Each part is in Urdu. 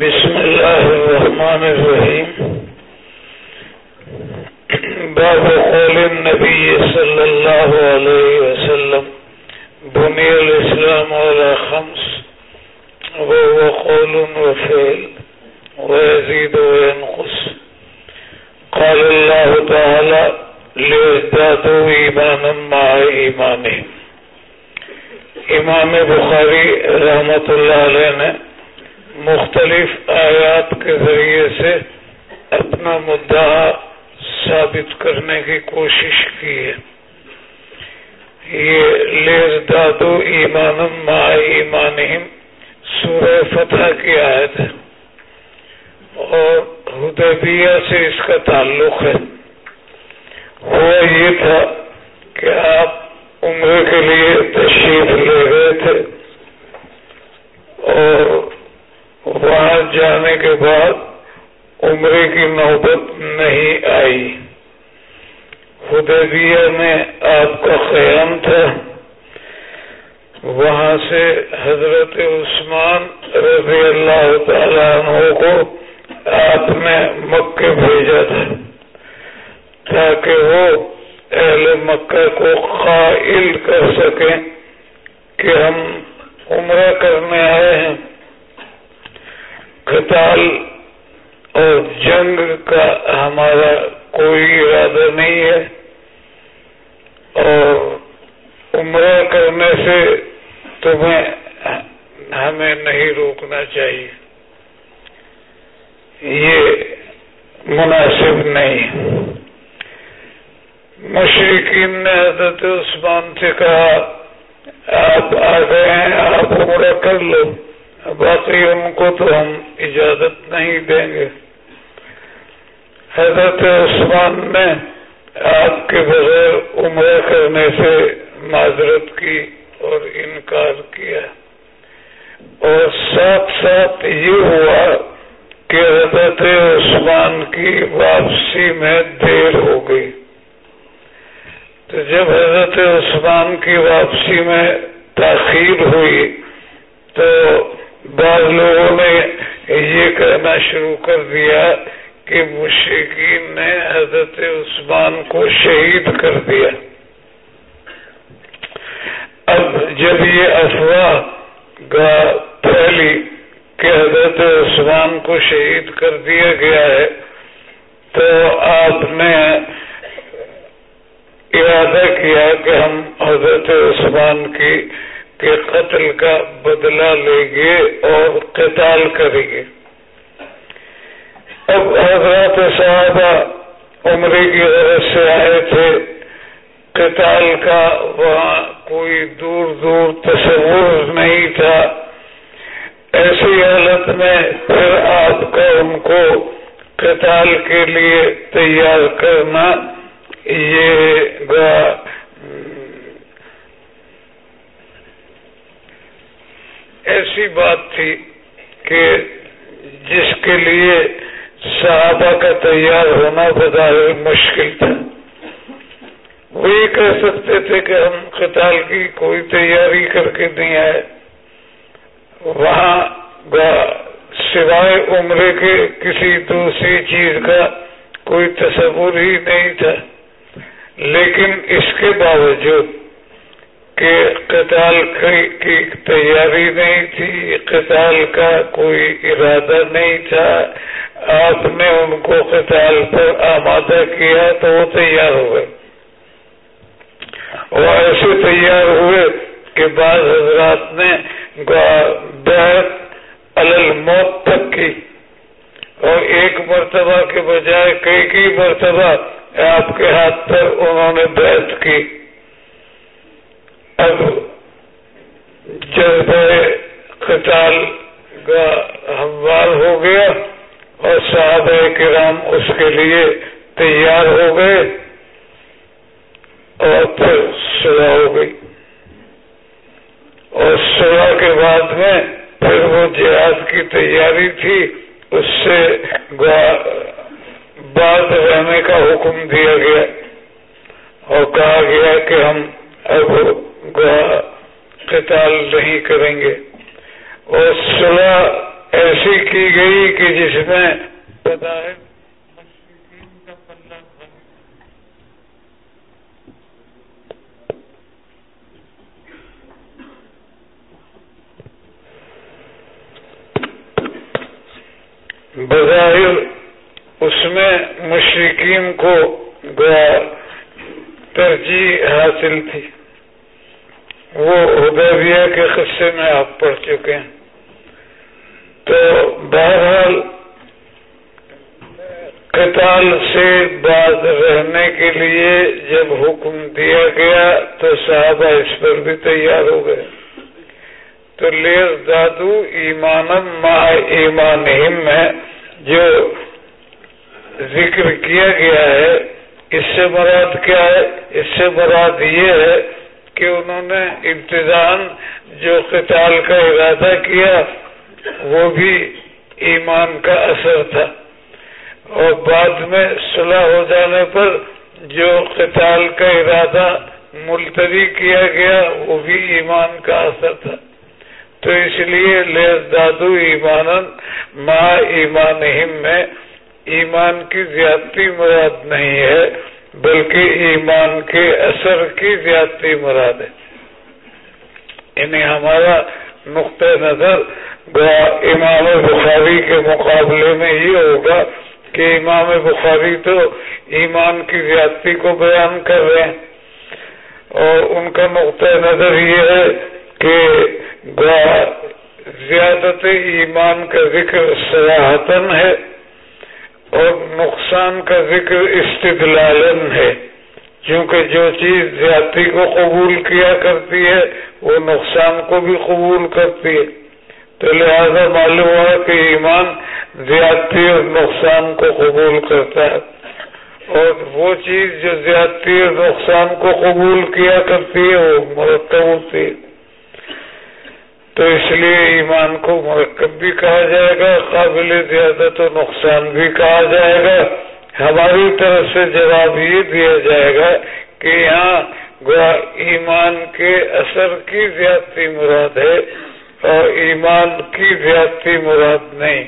بسم الله الرحمن الرحيم. باب قول النبي صلى الله عليه وسلم، بني الإسلام على خمس، وهو قول وفعل، ويزيد وينقص. قال الله تعالى ليزدادوا إيمانا مع إيمانهم. امام بخاری رحمت اللہ علیہ نے مختلف آیات کے ذریعے سے اپنا مدعا ثابت کرنے کی کوشش کی ہے۔ یہ لیز دادو ایمان ما ایمان سورہ فتح کی آیت ہے۔ اور حدیبیہ سے اس کا تعلق ہے۔ وہ یہ تھا کہ آپ عمرے کے لیے تشریف لے گئے تھے اور وہاں جانے کے بعد عمرے کی نوبت نہیں آئی۔ خدیبیہ میں آپ کا قیام تھا۔ وہاں سے حضرت عثمان رضی اللہ تعالیٰ عنہ کو آپ نے مکے بھیجا تھا تاکہ وہ اہل مکہ کو قائل کر سکیں کہ ہم عمرہ کرنے آئے ہیں۔ قتال اور جنگ کا ہمارا کوئی ارادہ نہیں ہے اور عمرہ کرنے سے تمہیں ہمیں نہیں روکنا چاہیے۔ یہ مناسب نہیں۔ مشرقین نے حضرت عثمان سے کہا، آپ آ گئے ہیں، آپ عمرہ کر لو۔ باقی ان کو تو ہم اجازت نہیں دیں گے۔ حضرت عثمان نے آپ کے بغیر عمرہ کرنے سے معذرت کی اور انکار کیا۔ اور ساتھ ساتھ یہ ہوا کہ حضرت عثمان کی واپسی میں دیر ہو گئی۔ تو جب حضرت عثمان کی واپسی میں تاخیر ہوئی تو بعض لوگوں نے یہ کہنا شروع کر دیا کہ مشرقین نے حضرت عثمان کو شہید کر دیا۔ اب جب یہ افواہ پھیلی کہ حضرت عثمان کو شہید کر دیا گیا ہے، تو آپ نے ارادہ کیا کہ ہم حضرت عثمان کی کے قتل کا بدلہ لیں گے اور قتال کریں گے۔ اب حضرت صحابہ عمرے کی غرض سے آئے تھے۔ قتال کا وہاں کوئی دور دور تصور نہیں تھا۔ ایسی حالت میں پھر آپ کا ان کو قتال کے لیے تیار کرنا یہ ایسی بات تھی کہ جس کے لیے صحابہ کا تیار ہونا بظاہر مشکل تھا۔ وہ یہ کہہ سکتے تھے کہ ہم قتال کی کوئی تیاری کر کے نہیں آئے۔ وہاں سوائے عمرے کے کسی دوسری چیز کا کوئی تصور ہی نہیں تھا۔ لیکن اس کے باوجود کہ قتال کی تیاری نہیں تھی، قتال کا کوئی ارادہ نہیں تھا۔ آپ نے ان کو قتال پر آمادہ کیا تو وہ تیار ہوئے۔ وہ ایسے تیار ہوئے کہ بعض حضرات نے بیت الموت تک کی۔ اور ایک مرتبہ کے بجائے کئی کئی مرتبہ آپ کے ہاتھ پر انہوں نے بیت کی۔ اب جذبہ قتال کا ہموار ہو گیا اور صحابہ کرام اس کے لیے تیار ہو گئے اور پھر صلاح ہو گئی۔ اور صلاح کے بعد میں پھر وہ جہاد کی تیاری تھی۔ اس سے بعد رہنے کا حکم دیا گیا اور کہا گیا کہ ہم اب قتال نہیں کریں گے۔ اور صلاح ایسی کی گئی کہ جس میں بظاہر اس میں مشرقین کو ترجیح حاصل تھی۔ وہ حدیبیہ کے خصے میں آپ پڑھ چکے ہیں۔ تو بہرحال قتال سے بعد رہنے کے لیے جب حکم دیا گیا تو صحابہ اس پر بھی تیار ہو گئے۔ تو لیر دادو ایمانم ما ایمان ہے، جو ذکر کیا گیا ہے، اس سے مراد کیا ہے؟ اس سے مراد یہ ہے کہ انہوں نے امتحان جو قتال کا ارادہ کیا، وہ بھی ایمان کا اثر تھا۔ اور بعد میں صلح ہو جانے پر جو قتال کا ارادہ ملتوی کیا گیا، وہ بھی ایمان کا اثر تھا۔ تو اس لیے لیس دادو ایمان ماں ایمان میں ایمان کی زیادتی مراد نہیں ہے۔ بلکہ ایمان کے اثر کی زیادتی مراد ہے۔ یعنی ہمارا نقطۂ نظر امام بخاری کے مقابلے میں یہ ہوگا کہ امام بخاری تو ایمان کی زیادتی کو بیان کر رہے ہیں۔ اور ان کا نقطۂ نظر یہ ہے کہ زیادت ایمان کا ذکر سراہتن ہے۔ اور نقصان کا ذکر استدلالن ہے۔ کیونکہ جو چیز زیادتی کو قبول کیا کرتی ہے، وہ نقصان کو بھی قبول کرتی ہے۔ تو لہذا معلوم ہوا کہ ایمان زیادتی اور نقصان کو قبول کرتا ہے۔ اور وہ چیز جو زیادتی اور نقصان کو قبول کیا کرتی ہے، وہ مرتب ہوتی ہے۔ تو اس لیے ایمان کو مرکب بھی کہا جائے گا، قابل زیادہ تو نقصان بھی کہا جائے گا۔ ہماری طرف سے جواب یہ دیا جائے گا کہ یہاں گوا ایمان کے اثر کی زیادتی مراد ہے اور ایمان کی زیادتی مراد نہیں۔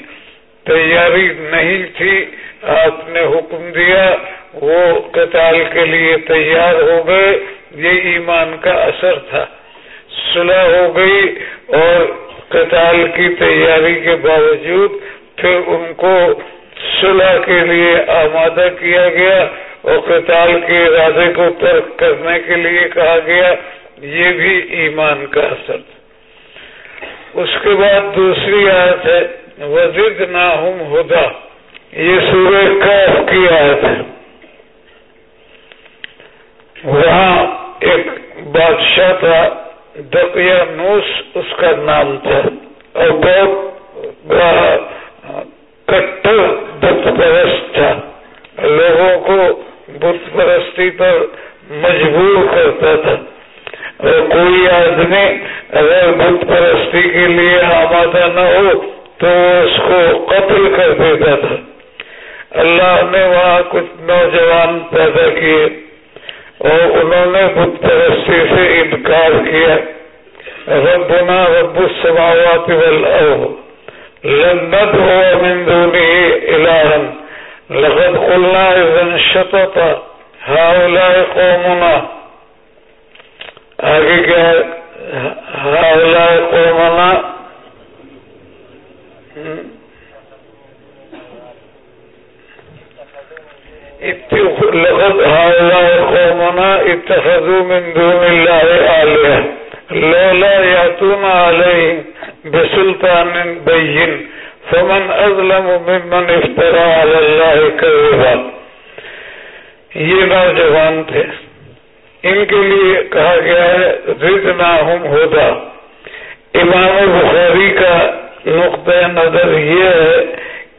تیاری نہیں تھی، آپ نے حکم دیا، وہ قتال کے لیے تیار ہو گئے۔ یہ ایمان کا اثر تھا۔ صلح ہو گئی اور قتال کی تیاری کے باوجود پھر ان کو صلح کے لیے آمادہ کیا گیا اور قتال کے ارادے کو ترک کرنے کے لیے کہا گیا، یہ بھی ایمان کا اثر۔ اس کے بعد دوسری آیت ہے وزد نہ ہوں ہدا یہ سورہ کاف کی آیت ہے۔ وہاں ایک بادشاہ تھا دقیا نوس اس کا نام تھا۔ اور بہت کٹر بت پرست تھا۔ لوگوں کو بت پرستی پر مجبور کرتا تھا۔ اور کوئی آدمی اگر بت پرستی کے لیے آمادہ نہ ہو تو اس کو قتل کر دیتا تھا۔ اللہ نے وہاں کچھ نوجوان پیدا کیے۔ اور انہوں نے بت پرستی سے انکار کیا، ربنا رب السماوات والارض لن ندعو من دونه الها لقد قلنا اذا شطط، هؤلاء قومنا۔ آگے کیا هؤلاء قومنا اتخذوا من دون الله آلهة. لولا يأتون عليهم بسلطان بين. فمن أظلم ممن افترى على الله كذبا. یہ نوجوان تھے. ان کے لیے کہا گیا ہے رزنا ہم ہودا امام بخاری کا نقطۂ نظر یہ ہے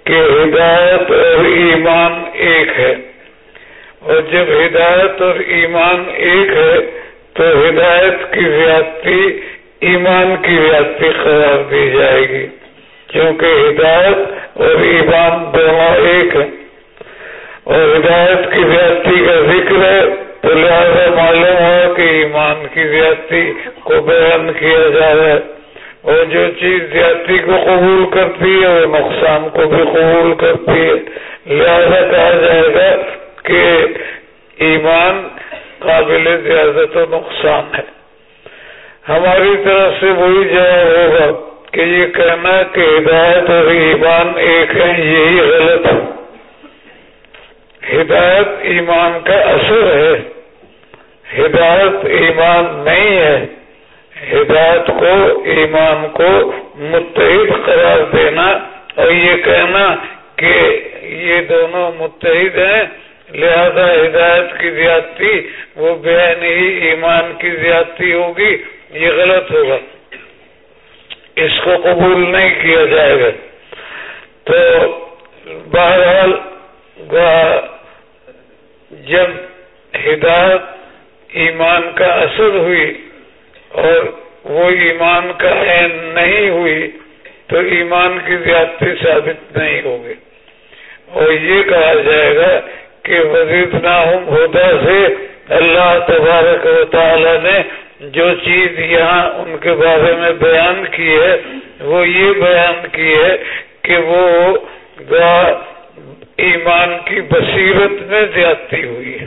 کہ ہدایت اور ایمان ایک ہے۔ اور جب ہدایت اور ایمان ایک ہے، تو ہدایت کی زیادتی، ایمان کی زیادتی قرار دی جائے گی۔ کیونکہ ہدایت اور ایمان دونوں ایک ہے اور ہدایت کی زیادتی کا ذکر ہے، تو لہٰذا معلوم ہو کہ ایمان کی زیادتی کو بیان کیا جا رہا ہے۔ اور جو چیز زیادتی کو قبول کرتی ہے، وہ نقصان کو بھی قبول کرتی ہے۔ لہذا کہا جائے گا کہ ایمان قابل زیادت و نقصان ہے۔ ہماری طرف سے وہی جواب ہوگا کہ یہ کہنا کہ ہدایت اور ایمان ایک ہے یہی غلط ہے۔ ہدایت ایمان کا اثر ہے۔ ہدایت ایمان نہیں ہے۔ ہدایت کو، ایمان کو متحد قرار دینا اور یہ کہنا کہ یہ دونوں متحد ہیں۔ لہذا ہدایت کی زیادتی، وہ بے نہیں ایمان کی زیادتی ہوگی، یہ غلط ہوگا۔ اس کو قبول نہیں کیا جائے گا۔ تو بہرحال جب ہدایت ایمان کا اثر ہوئی اور وہ ایمان کا عین نہیں ہوئی، تو ایمان کی زیادتی ثابت نہیں ہوگی۔ اور یہ کہا جائے گا کہ وزید ناہم ہوتا سے اللہ تبارک و تعالی نے جو چیز یہاں ان کے بارے میں بیان کی ہے، وہ یہ بیان کی ہے کہ وہ ایمان کی بصیرت میں زیادتی ہوئی ہے۔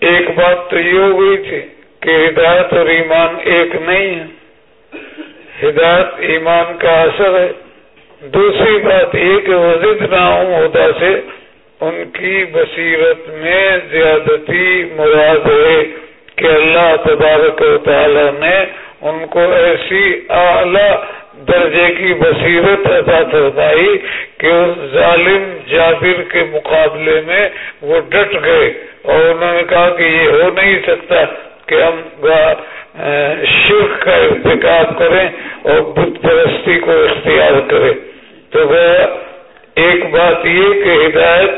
ایک بات تو یہ ہو گئی تھی کہ ہدایت اور ایمان ایک نہیں ہے۔ ہدایت ایمان کا اثر ہے۔ دوسری بات یہ کہ وزد نام ہوتا سے ان کی بصیرت میں زیادتی مراد ہے کہ اللہ تبارک و تعالی نے ان کو ایسی اعلی درجے کی بصیرت عطا فرمائی کہ اس ظالم جابر کے مقابلے میں وہ ڈٹ گئے اور انہوں نے کہا کہ یہ ہو نہیں سکتا کہ ہم شرک کا ارتکاب کریں اور بت پرستی کو اختیار کریں۔ تو وہ ایک بات یہ کہ ہدایت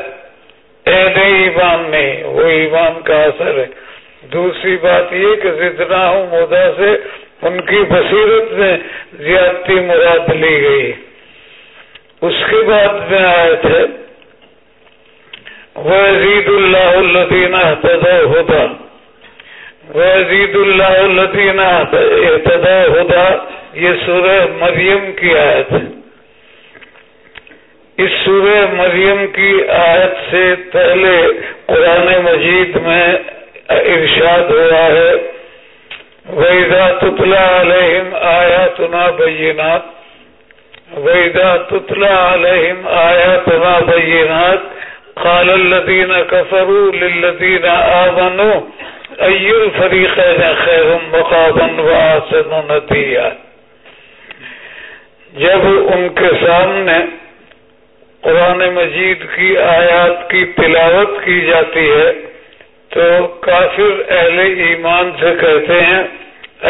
ایمان نہیں وہ ایمان کا اثر ہے۔ دوسری بات یہ کہ زدنا ہوں مدا سے ان کی بصیرت میں زیادتی مراد لی گئی۔ اس کے بعد میں آئے تھے وزید اللہ الدین ہوتا وزید اللہ الدین احتدا ہوتا یہ سورہ مریم کی آیت ہے۔ اس سورہ مریم کی آیت سے پہلے قرآن مجید میں ارشاد ہوا ہے۔ ویدا تتلا علیہم آیا تنا بینات ویدا تتلا علیہم آیا تنا بینات قال الذين كفروا للذين آمنوا، أي الفريقين خير مقاما وآسن نتيا جب ان کے سامنے قرآن مجید کی آیات کی تلاوت کی جاتی ہے تو کافر اہل ایمان سے کہتے ہیں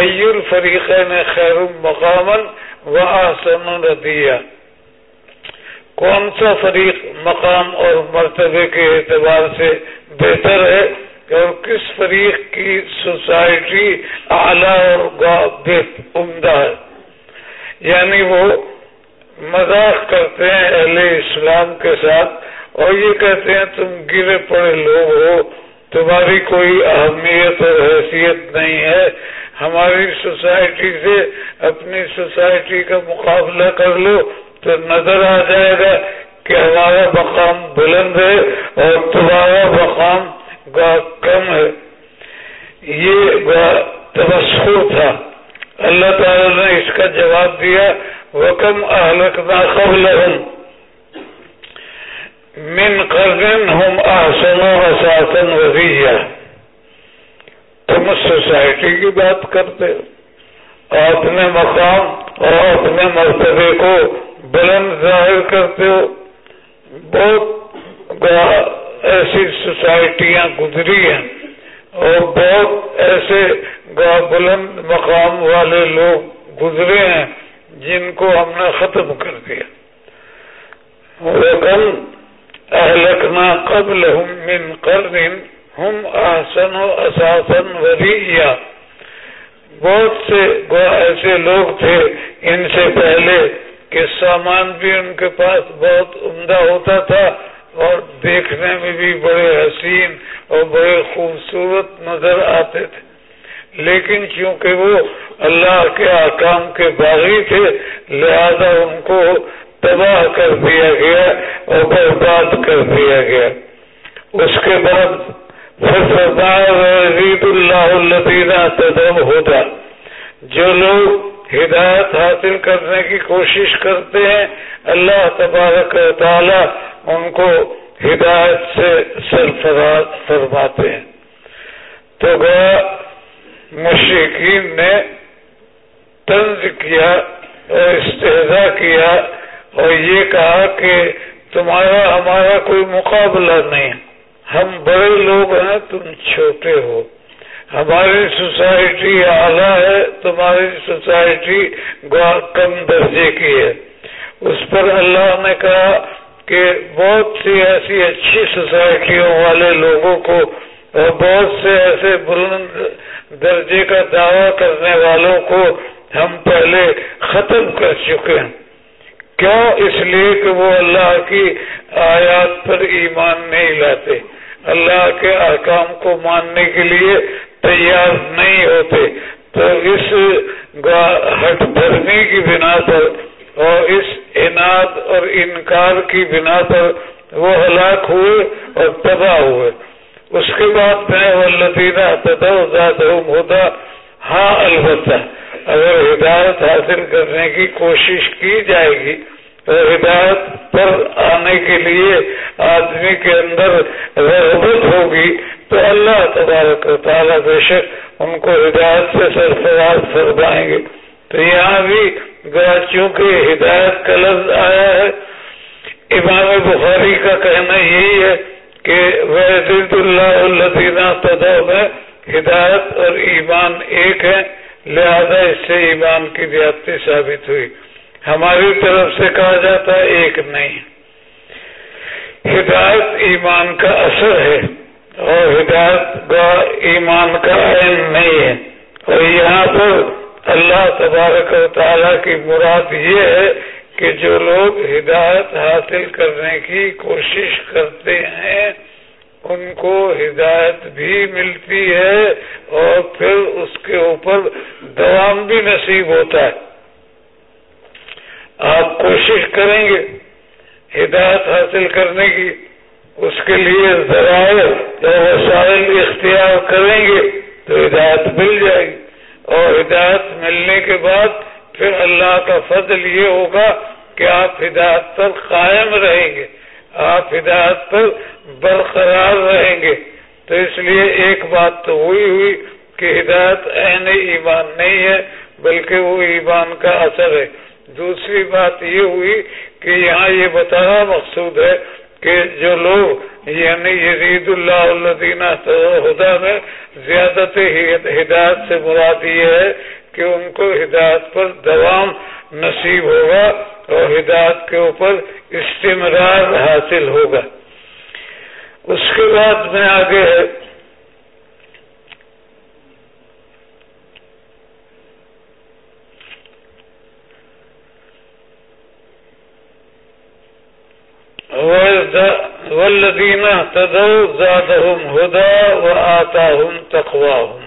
ایور فریق نے خیر مقامن و آسن ردیہ کون سا فریق مقام اور مرتبے کے اعتبار سے بہتر ہے اور کس فریق کی سوسائٹی اعلی اور عمدہ ہے؟ یعنی وہ مذاق کرتے ہیں اہل اسلام کے ساتھ اور یہ کہتے ہیں تم گرے پڑے لوگ ہو، تمہاری کوئی اہمیت اور حیثیت نہیں ہے۔ ہماری سوسائٹی سے اپنی سوسائٹی کا مقابلہ کر لو تو نظر آ جائے گا کہ ہمارا مقام بلند ہے اور تمہارا مقام کم ہے۔ یہ تبصر تھا۔ اللہ تعالی نے اس کا جواب دیا وکم اہلک نہ من کرن ہم آسن و حساسن وزیہ تم سوسائٹی کی بات کرتے ہو۔ اور اپنے مقام اور اپنے مرتبے کو بلند ظاہر کرتے ہو۔ بہت ایسی سوسائٹیاں گزری ہیں اور بہت ایسے بلند مقام والے لوگ گزرے ہیں جن کو ہم نے ختم کر دیا۔ لیکن اہلکنا قبل من قرن ہم آسن و اساسن بہت سے ایسے لوگ تھے ان سے پہلے کہ سامان بھی ان کے پاس بہت عمدہ ہوتا تھا اور دیکھنے میں بھی بڑے حسین اور بڑے خوبصورت نظر آتے تھے۔ لیکن چونکہ وہ اللہ کے آکام کے باغی تھے، لہذا ان کو تباہ کر دیا گیا اور برباد کر دیا گیا۔ اس کے بعد اللہ تدم ہوتا جو لوگ ہدایت حاصل کرنے کی کوشش کرتے ہیں، اللہ تبارک و تعالی ان کو ہدایت سے سرفراز فرماتے ہیں۔ تو گیا مشرقین نے طنز کیا اور استحضا کیا اور یہ کہا کہ تمہارا، ہمارا کوئی مقابلہ نہیں۔ ہم بڑے لوگ ہیں، تم چھوٹے ہو۔ ہماری سوسائٹی اعلیٰ ہے، تمہاری سوسائٹی کم درجے کی ہے۔ اس پر اللہ نے کہا کہ بہت سی ایسی اچھی سوسائٹیوں والے لوگوں کو اور بہت سے ایسے بلند درجے کا دعویٰ کرنے والوں کو ہم پہلے ختم کر چکے ہیں۔ کیوں اس لیے کہ وہ اللہ کی آیات پر ایمان نہیں لاتے؟ اللہ کے احکام کو ماننے کے لیے تیار نہیں ہوتے۔ تو اس ہٹ دھرمی کی بنا پر اور اس انعد اور انکار کی بنا پر وہ ہلاک ہوئے اور تباہ ہوئے۔ اس کے بعد میں وہ لطینہ ہوتا ہاں البتہ اگر ہدایت حاصل کرنے کی کوشش کی جائے گی، تو ہدایت پر آنے کے لیے آدمی کے اندر رغبت ہوگی، تو اللہ تبارک و تعالیٰ بے شک ان کو ہدایت سے سرفراز فرمائیں گے۔ تو یہاں بھی چونکہ ہدایت کا لفظ آیا ہے، امام بخاری کا کہنا یہی ہے کہ وحید اللہ الدینہ تدو میں ہدایت اور ایمان ایک ہے، لہذا اس سے ایمان کی زیادتی ثابت ہوئی۔ ہماری طرف سے کہا جاتا ہے، ایک نہیں۔ ہدایت ایمان کا اثر ہے اور ہدایت کا ایمان کا عین نہیں ہے۔ اور یہاں پر اللہ تبارک و تعالیٰ کی مراد یہ ہے کہ جو لوگ ہدایت حاصل کرنے کی کوشش کرتے ہیں، ان کو ہدایت بھی ملتی ہے اور پھر اس کے اوپر دوام بھی نصیب ہوتا ہے۔ آپ کوشش کریں گے ہدایت حاصل کرنے کی، اس کے لیے ذرائع وسائل اختیار کریں گے تو ہدایت مل جائے گی۔ اور ہدایت ملنے کے بعد پھر اللہ کا فضل یہ ہوگا کہ آپ ہدایت پر قائم رہیں گے، آپ ہدایت پر برقرار رہیں گے۔ تو اس لیے ایک بات تو ہوئی ہوئی کہ ہدایت عین ایمان نہیں ہے، بلکہ وہ ایمان کا اثر ہے۔ دوسری بات یہ ہوئی کہ یہاں یہ بتانا مقصود ہے کہ جو لوگ یعنی یزید اللہ الدینہ خدا میں زیادہ ہدایت سے مراد یہ ہے کہ ان کو ہدایت پر دوام نصیب ہوگا اور ہدایت کے اوپر استمرار حاصل ہوگا۔ اس کے بعد میں آگے والذین اهتدوا زادهم هدى وآتاهم تقواهم۔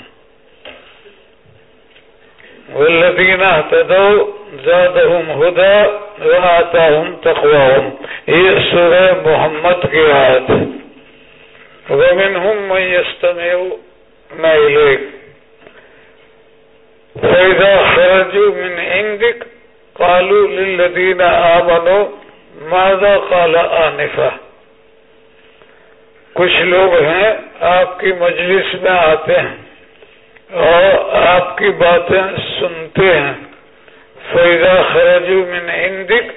والذین اهتدوا زادهم هدى وآتاهم تقواهم. یہ سورہ محمد کی آیت ومنهم من يستمع ما إليك فإذا خرجوا من عندك قالوا للذين آمنوا ماذا قال آنفا کچھ لوگ ہیں آپ کی مجلس میں آتے ہیں. اور آپ کی باتیں سنتے ہیں۔ فیضا خرج من عندک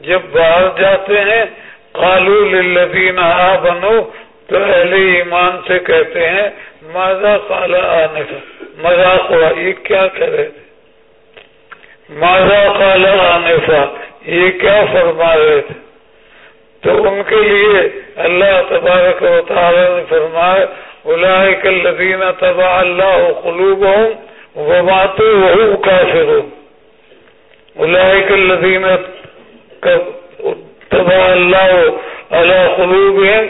جب باہر جاتے ہیں کالو للذین آ بنو تو اہل ایمان سے کہتے ہیں ماضا کالا آنفا مذاق ہوا، یہ کیا کہہ رہے تھے؟ ماضا کالا آنفا یہ کیا فرما رہے تھے؟ تو ان کے لیے اللہ تبارک و تعالی نے فرمایا اولئک الذین تبع اللہ قلوبهم وماتوا وهم کافرون. اولئک الذین تبع اللہ على قلوبهم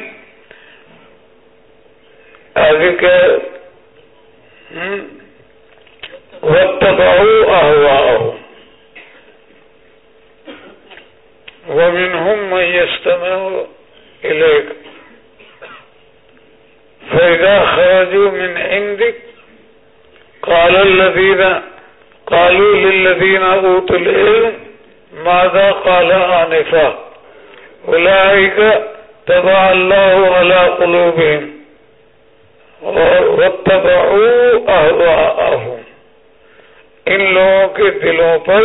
آگے کیا وقت بہو ومنهم من يستمع إليك فإذا خرجوا من عندك، قال الذين قالوا للذين أوتوا العلم، ماذا قال آنفا؟ أولئك تبع الله على قلوبهم، واتبعوا أهواءهم۔ ان لوگوں کے دلوں پر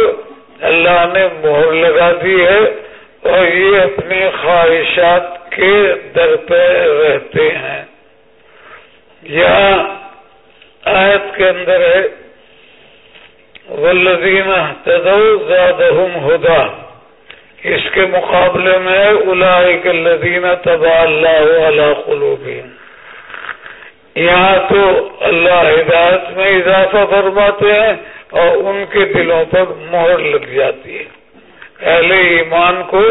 اللہ نے مہر لگا دی ہے اور یہ اپنی خواہشات کے در پہ رہتے ہیں۔ یہاں آیت کے اندر ہے ولدین ہدا اس کے مقابلے میں اولئک الذین تبا اللہ علی یہاں تو اللہ ہدایت میں اضافہ فرماتے ہیں اور ان کے دلوں پر مہر لگ جاتی ہے۔ اہل ایمان کو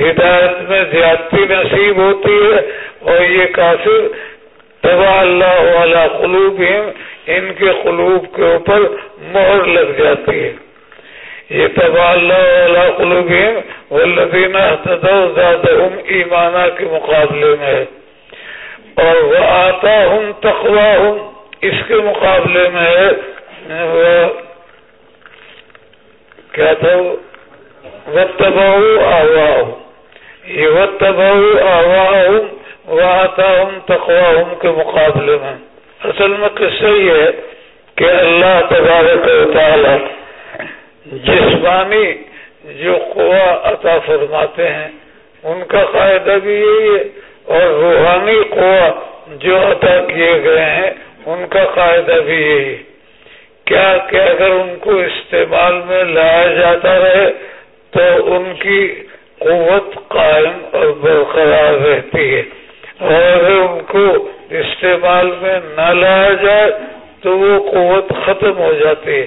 ہدایت میں زیادتی نصیب ہوتی ہے اور یہ کافر تبا اللہ والا قلوب ان کے قلوب کے اوپر مہر لگ جاتی ہے۔ یہ تبا اللہ والا قلوب والذین زیادہ ایمانہ کے مقابلے میں ہے۔ اور وہ آتا ہوں تخوا ہوں اس کے مقابلے میں ہے۔ وہ کیا تھا وقت بہو آوا یہ وقت بہو آوا ہوں وہ آتا کے مقابلے میں اصل میں قصہ یہ ہے کہ اللہ تبارک و تعالی جسمانی جو قوا عطا فرماتے ہیں، ان کا قاعدہ بھی یہی ہے، اور روحانی قوا جو عطا کیے گئے ہیں، ان کا قاعدہ بھی یہی ہے۔ کیا کہ اگر ان کو استعمال میں لایا جاتا رہے، تو ان کی قوت قائم اور برقرار رہتی ہے۔ اور ان کو استعمال میں نہ لایا جائے تو وہ قوت ختم ہو جاتی۔ ہے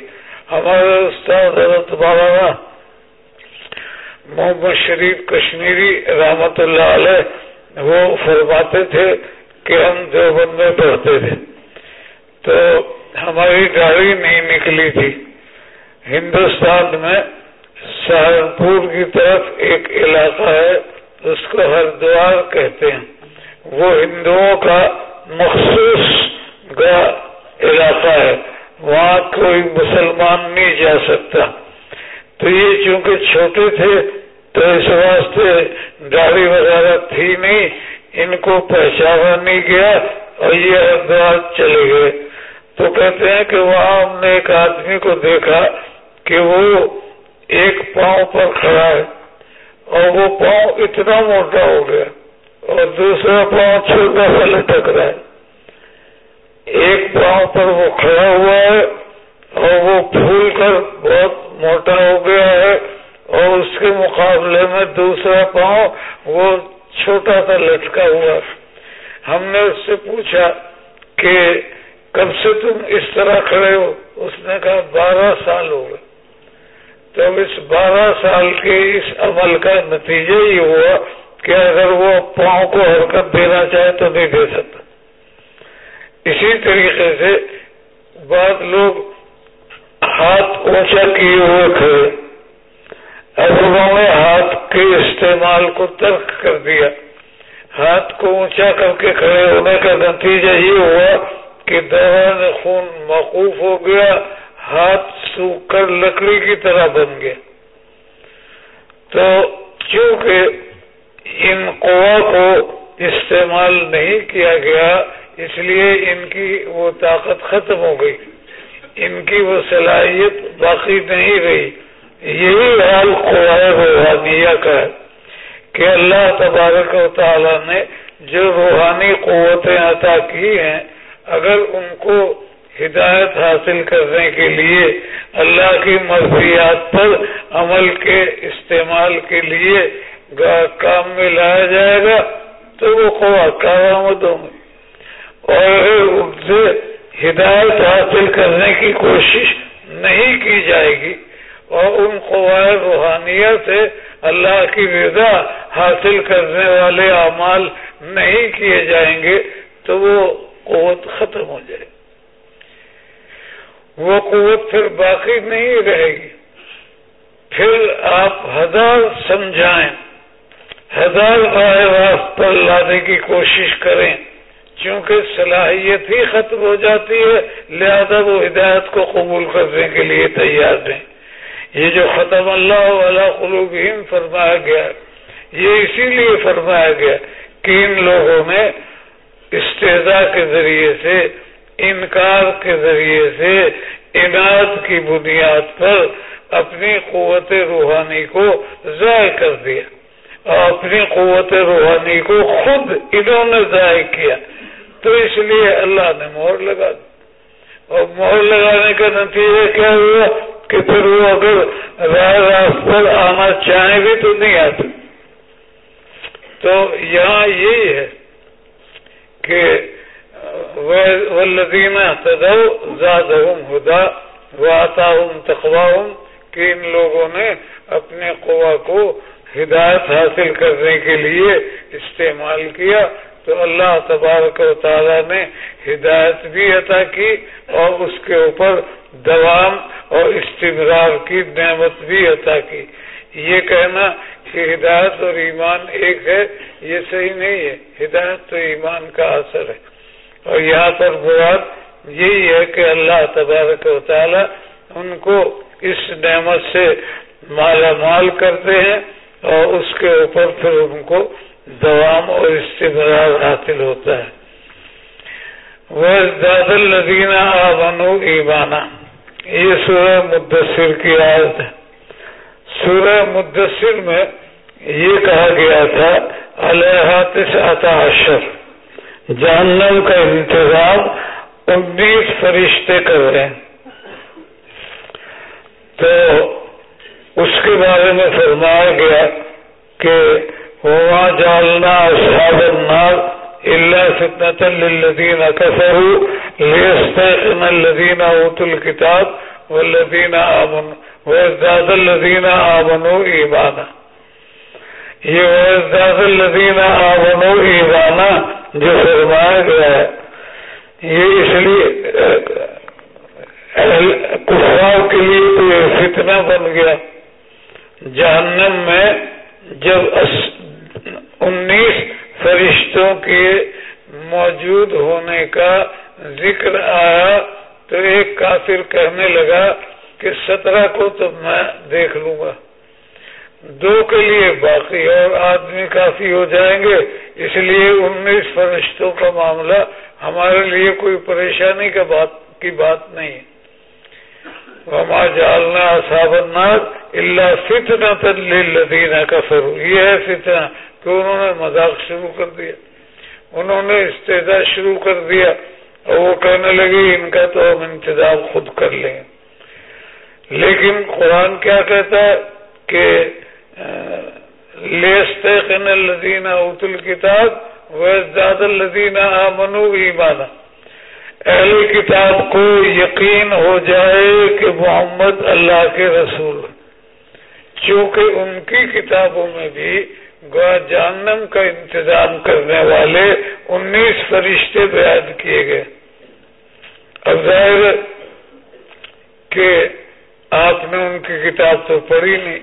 ہمارے استاد حضرت مولانا محمد شریف کشمیری رحمت اللہ علیہ وہ فرماتے تھے کہ ہم دیوبند میں پڑھتے تھے۔ تو ہماری گاڑی نہیں نکلی تھی۔ ہندوستان میں سہارنپور کی طرف ایک علاقہ ہے، اس کو ہردوار کہتے ہیں۔ وہ ہندوؤں کا مخصوص علاقہ ہے۔ وہاں کوئی مسلمان نہیں جا سکتا۔ تو یہ چونکہ چھوٹے تھے، تو اس واسطے گاڑی وغیرہ تھی نہیں، ان کو پہچانا نہیں گیا اور یہ ہردوار چلے گئے۔ تو کہتے ہیں کہ وہاں ہم نے ایک آدمی کو دیکھا کہ وہ ایک پاؤں پر کھڑا ہے اور وہ پاؤں اتنا موٹا ہو گیا۔ اور دوسرا پاؤں چھوٹا سا لٹک رہا ہے ایک پاؤں پر وہ کھڑا ہوا ہے اور وہ پھول کر بہت موٹا ہو گیا ہے اور اس کے مقابلے میں دوسرا پاؤں وہ چھوٹا سا لٹکا ہوا ہم نے اس سے پوچھا کہ کب سے تم اس طرح کھڑے ہو؟ اس نے کہا بارہ سال ہو گئے۔ تو اس بارہ سال کے اس عمل کا نتیجہ یہ ہوا کہ اگر وہ پاؤں کو حرکت دینا چاہے تو نہیں دے سکتا۔ اسی طریقے سے بعض لوگ ہاتھ اونچا کیے ہوئے کھڑے اب نے ہاتھ کے استعمال کو ترک کر دیا۔ ہاتھ کو اونچا کر کے کھڑے ہونے کا نتیجہ یہ ہوا کہ دوران خون موقوف ہو گیا، ہاتھ سوکھ کر لکڑی کی طرح بن گیا تو چونکہ ان قوا کو استعمال نہیں کیا گیا، اس لیے ان کی وہ طاقت ختم ہو گئی۔ ان کی وہ صلاحیت باقی نہیں رہی۔ یہی حال قوائے روحانیہ کا ہے کہ اللہ تبارک و تعالی نے جو روحانی قوتیں عطا کی ہیں، اگر ان کو ہدایت حاصل کرنے کے لیے، اللہ کی مرضیات پر عمل کے استعمال کے لیے کام میں لایا جائے گا تو وہ خواہ کارآمد ہوں گے۔ اور ان سے ہدایت حاصل کرنے کی کوشش نہیں کی جائے گی، اور ان قواعد روحانیہ سے اللہ کی رضا حاصل کرنے والے اعمال نہیں کیے جائیں گے تو وہ قوت ختم ہو جائے۔ وہ قوت پھر باقی نہیں رہے گی۔ پھر آپ ہزار سمجھائیں۔ ہزار راست پر لانے کی کوشش کریں۔ چونکہ صلاحیت ہی ختم ہو جاتی ہے، لہذا وہ ہدایت کو قبول کرنے کے لیے تیار نہیں یہ جو ختم اللہ والا قلوب فرمایا گیا، یہ اسی لیے فرمایا گیا کہ ان لوگوں نے استضاء کے ذریعے سے، انکار کے ذریعے سے انعد کی بنیاد پر اپنی قوت روحانی کو ضائع کر دیا۔ اپنی قوت روحانی کو خود انہوں نے ضائع کیا۔ تو اس لیے اللہ نے مہر لگا دی۔ اور مہر لگانے کا نتیجہ کیا ہوا کہ پھر وہ اگر راہ راست پر آنا چاہیں بھی تو نہیں آتے تو یہاں یہی ہے کہ ولدینہ تدو زاد ہدا و آتا ہوں تخوا ہوں کہ ان لوگوں نے اپنے قوا کو ہدایت حاصل کرنے کے لیے استعمال کیا تو اللہ تبارک و تعالیٰ نے ہدایت بھی عطا کی اور اس کے اوپر دوام اور استمرار کی نعمت بھی عطا کی۔ یہ کہنا کہ ہدایت اور ایمان ایک ہے، یہ صحیح نہیں ہے۔ ہدایت تو ایمان کا اثر ہے۔ اور یہاں پر مراد یہی ہے کہ اللہ تبارک و تعالی ان کو اس نعمت سے مالا مال کرتے ہیں۔ اور اس کے اوپر پھر ان کو دوام اور استمرار حاصل ہوتا ہے۔ وہ داد الدینہ آبنو ایمانہ یہ سورہ مدثر کی عادت ہے۔ سورہ مدثر میں یہ کہا گیا تھا علیہ عشر۔ جہنم کا انتظام انیس فرشتے کر رہے ہیں۔ تو اس کے بارے میں فرمایا گیا کہ وہاں جالنا اصحاب النار اللہ فتنة للذین کفروا لیستیقن الذین اوتوا الكتاب والذین آمنوا وازداد الذین آمنوا ایمانا یہ وازداد الذین آمنوا ایمانا جو فرمایا گیا ہے، یہ اس لیے کفار کے لیے تو فتنہ بن گیا۔ جہنم میں جب انیس فرشتوں کے موجود ہونے کا ذکر آیا تو ایک کافر کہنے لگا کہ سترہ کو تو میں دیکھ لوں گا۔ دو کے لیے باقی اور آدمی کافی ہو جائیں گے۔ اس لیے انیس فرشتوں کا معاملہ ہمارے لیے کوئی پریشانی کا بات کی بات نہیں۔ ہے وما جالنا صابنا اللہ فتنا تدین کا فرو یہ ہے فتنا کہ انہوں نے مذاق شروع کر دیا۔ انہوں نے استدا شروع کر دیا اور وہ کہنے لگی ان کا تو ہم انتظام خود کر لیں۔ گے لیکن قرآن کیا کہتا ہے کہ، لیستیقن الذین اوت الکتاب ویزداد الذین آمنوا ایمانا۔ اہل کتاب کو یقین ہو جائے کہ محمد اللہ کے رسول چونکہ ان کی کتابوں میں بھی گوا جہنم کا انتظام کرنے والے انیس فرشتے بیان کیے گئے۔ اب ظاہر کہ آپ نے ان کی کتاب تو پڑھی نہیں۔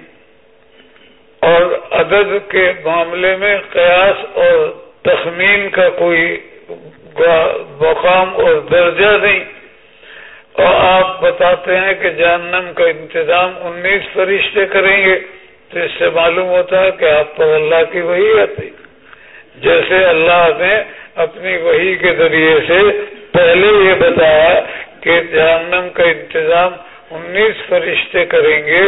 اور عدد کے معاملے میں قیاس اور تخمین کا کوئی مقام اور درجہ نہیں۔ اور آپ بتاتے ہیں کہ جہنم کا انتظام انیس فرشتے کریں گے، تو اس سے معلوم ہوتا ہے کہ آپ پر اللہ کی وہی آتی۔ جیسے اللہ نے اپنی وہی کے ذریعے سے پہلے یہ بتایا کہ جہنم کا انتظام انیس فرشتے کریں گے،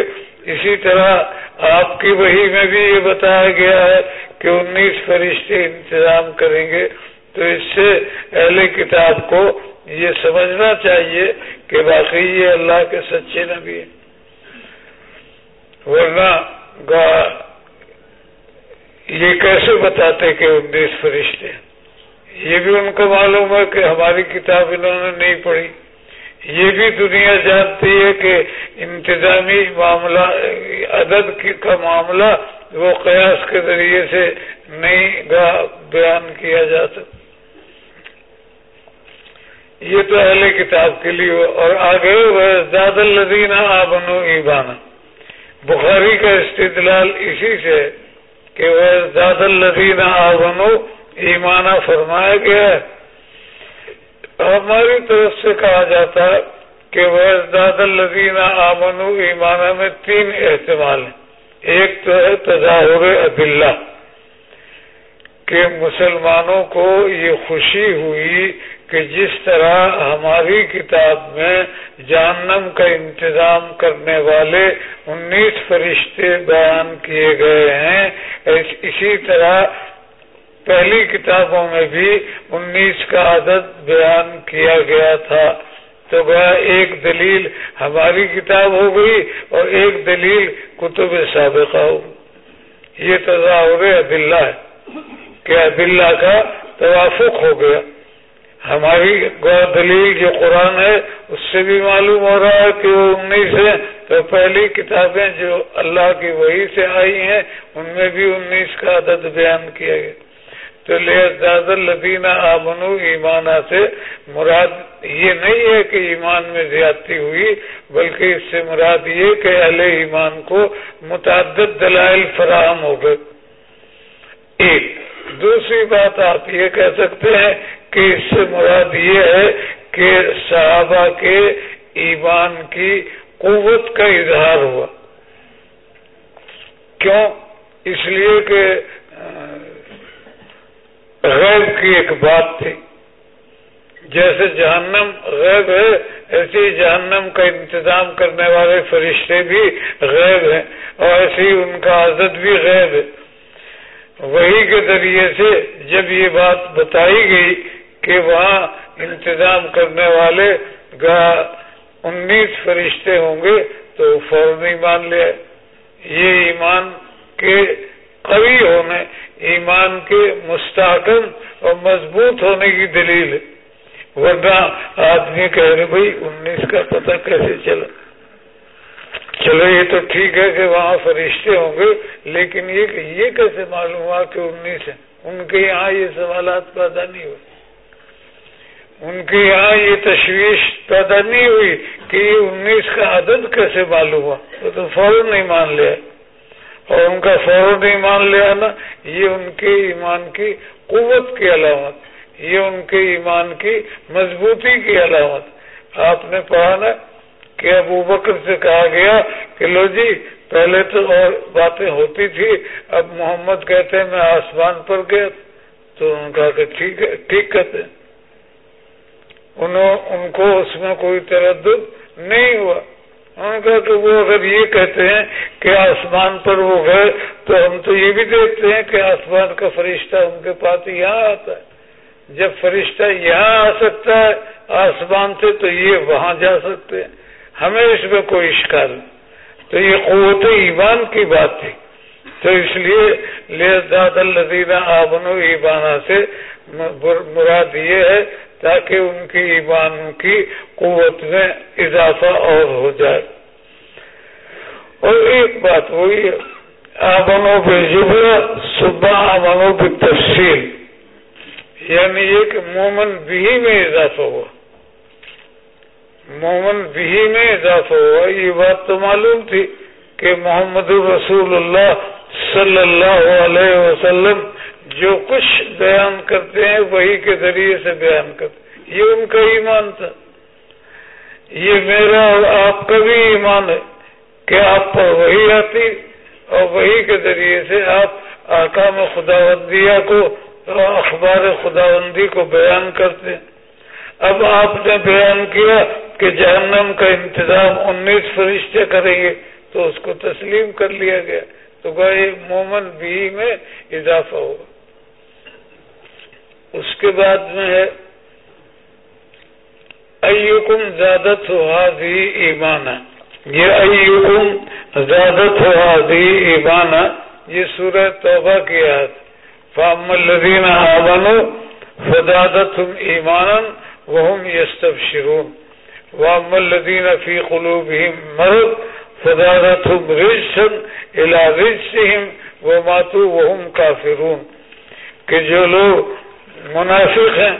اسی طرح آپ کی وہی میں بھی یہ بتایا گیا ہے کہ انیس فرشتے انتظام کریں گے۔ تو اس سے اہل کتاب کو یہ سمجھنا چاہیے کہ باقی یہ اللہ کے سچے نبی ہیں۔ ورنہ یہ کیسے بتاتے کہ انیس فرشتے یہ بھی ان کو معلوم ہے کہ ہماری کتاب انہوں نے نہیں پڑھی۔ یہ بھی دنیا جانتی ہے کہ انتظامی معاملہ، عدد کا معاملہ وہ قیاس کے ذریعے سے نہیں بیان کیا جا سکتا۔ یہ تو اہل کتاب کے لیے اور آگے وہ زیادہ لدین آبنو ایبانا بخاری کا استدلال اسی سے کہ وہ زیادہ لدین آبنو ایمانہ فرمایا گیا ہے۔ ہماری طرف سے کہا جاتا ہے کہ وہ زیادہ لدین آمنو ایمانہ میں تین احتمال ہیں۔ ایک تو ہے تظاہر عدلہ کہ مسلمانوں کو یہ خوشی ہوئی کہ جس طرح ہماری کتاب میں جہنم کا انتظام کرنے والے انیس فرشتے بیان کیے گئے ہیں اسی طرح پہلی کتابوں میں بھی انیس کا عدد بیان کیا گیا تھا۔ تو گیا ایک دلیل ہماری کتاب ہو گئی اور ایک دلیل کتب سابقہ ہو۔ یہ تضاور عدلہ ہے کہ عدلہ کا توافق ہو گیا۔ ہماری دلیل جو قرآن ہے، اس سے بھی معلوم ہو رہا ہے کہ وہ انیس ہے تو پہلی کتابیں جو اللہ کی وہی سے آئی ہیں، ان میں بھی انیس کا عدد بیان کیا گیا۔ تو زیادہ لدینہ آمنو ایمانہ سے مراد یہ نہیں ہے کہ ایمان میں زیادتی ہوئی، بلکہ اس سے مراد یہ کہ اہل ایمان کو متعدد دلائل فراہم ہو گئے۔ ایک، دوسری بات آپ یہ کہہ سکتے ہیں کہ اس سے مراد یہ ہے کہ صحابہ کے ایمان کی قوت کا اظہار ہوا۔ کیوں؟ اس لیے کہ غیب کی ایک بات تھی۔ جیسے جہنم غیب ہے ایسے جہنم کا انتظام کرنے والے فرشتے بھی غیب ہیں، اور ایسے ہی ان کا عزت بھی غیب ہے۔ وہی کے ذریعے سے جب یہ بات بتائی گئی کہ وہاں انتظام کرنے والے انیس فرشتے ہوں گے، تو فوراً ایمان لیا یہ ایمان کے قوی ہونے، ایمان کے مستحکم اور مضبوط ہونے کی دلیل ہے۔ ورنہ آدمی کہہ رہے بھائی، انیس کا پتہ کیسے چلا؟ چلو، یہ تو ٹھیک ہے کہ وہاں فرشتے ہوں گے، لیکن یہ یہ کیسے معلوم ہوا کہ انیس ہے ان کے یہاں یہ سوالات پیدا نہیں ہوئے۔ ان کے یہاں یہ تشویش پیدا نہیں ہوئی کہ یہ انیس کا عدد کیسے معلوم ہوا؟ تو فوراً نہیں مان لیا۔ اور ان کا فوراً ایمان لے آنا یہ ان کے ایمان کی قوت کی علامت، یہ ان کے ایمان کی مضبوطی کی علامت۔ آپ نے پڑھا نا کہ ابو بکر سے کہا گیا کہ لو جی پہلے تو اور باتیں ہوتی تھی، اب محمد کہتے ہیں میں آسمان پر گیا۔ تو ان کہا کہ ٹھیک ہے، ٹھیک کہتے ہیں۔ انہوں ان کو اس میں کوئی تردد نہیں ہوا۔ انہوں نے کہا کہ وہ اگر یہ کہتے ہیں کہ آسمان پر وہ گئے، تو ہم تو یہ بھی دیکھتے ہیں کہ آسمان کا فرشتہ ان کے پاس یہاں آتا ہے۔ جب فرشتہ یہاں آ سکتا ہے، آسمان سے، تو یہ وہاں جا سکتے ہیں۔ ہمیں اس میں کوئی شکار نہیں۔ تو یہ قوت ایمان کی بات تھی۔ تو اس لیے لذات الزیدہ آبن و ایبانہ سے مراد یہ ہے تاکہ ان کی ایمان کی قوت میں اضافہ اور ہو جائے۔ اور ایک بات وہی آمنوں پہ جبرا صبح آمنوں کی تفصیل یعنی یہ کہ مومن بھی میں اضافہ ہوا۔ مومن بھی میں اضافہ ہوا۔ یہ بات تو معلوم تھی کہ محمد رسول اللہ صلی اللہ علیہ وسلم جو کچھ بیان کرتے ہیں وہی کے ذریعے سے بیان کرتے یہ ان کا ایمان تھا۔ یہ میرا اور آپ کا بھی ایمان ہے کہ آپ پر وہی آتی اور وہی کے ذریعے سے آپ آکام خدا بندیا کو اخبار خدا بندی کو بیان کرتے اب آپ نے بیان کیا کہ جہنم کا انتظام انیس فرشتے کریں گے تو اس کو تسلیم کر لیا گیا۔ تو گئے مومن بھی میں اضافہ ہوگا۔ اس کے بعد میں ہے ایوکم زیادت حاضی ایمانا۔ یہ ایوکم زیادت حاضی ایمانا۔ یہ سورہ توبہ کی آیت۔ فام الذین آمنوا فزادتهم ایمانا وهم یستبشرون وام الذین فی قلوبهم مرض فزادتهم رجسا الى رجسهم وماتوا وهم کافرون۔ کہ جو لوگ منافق ہیں۔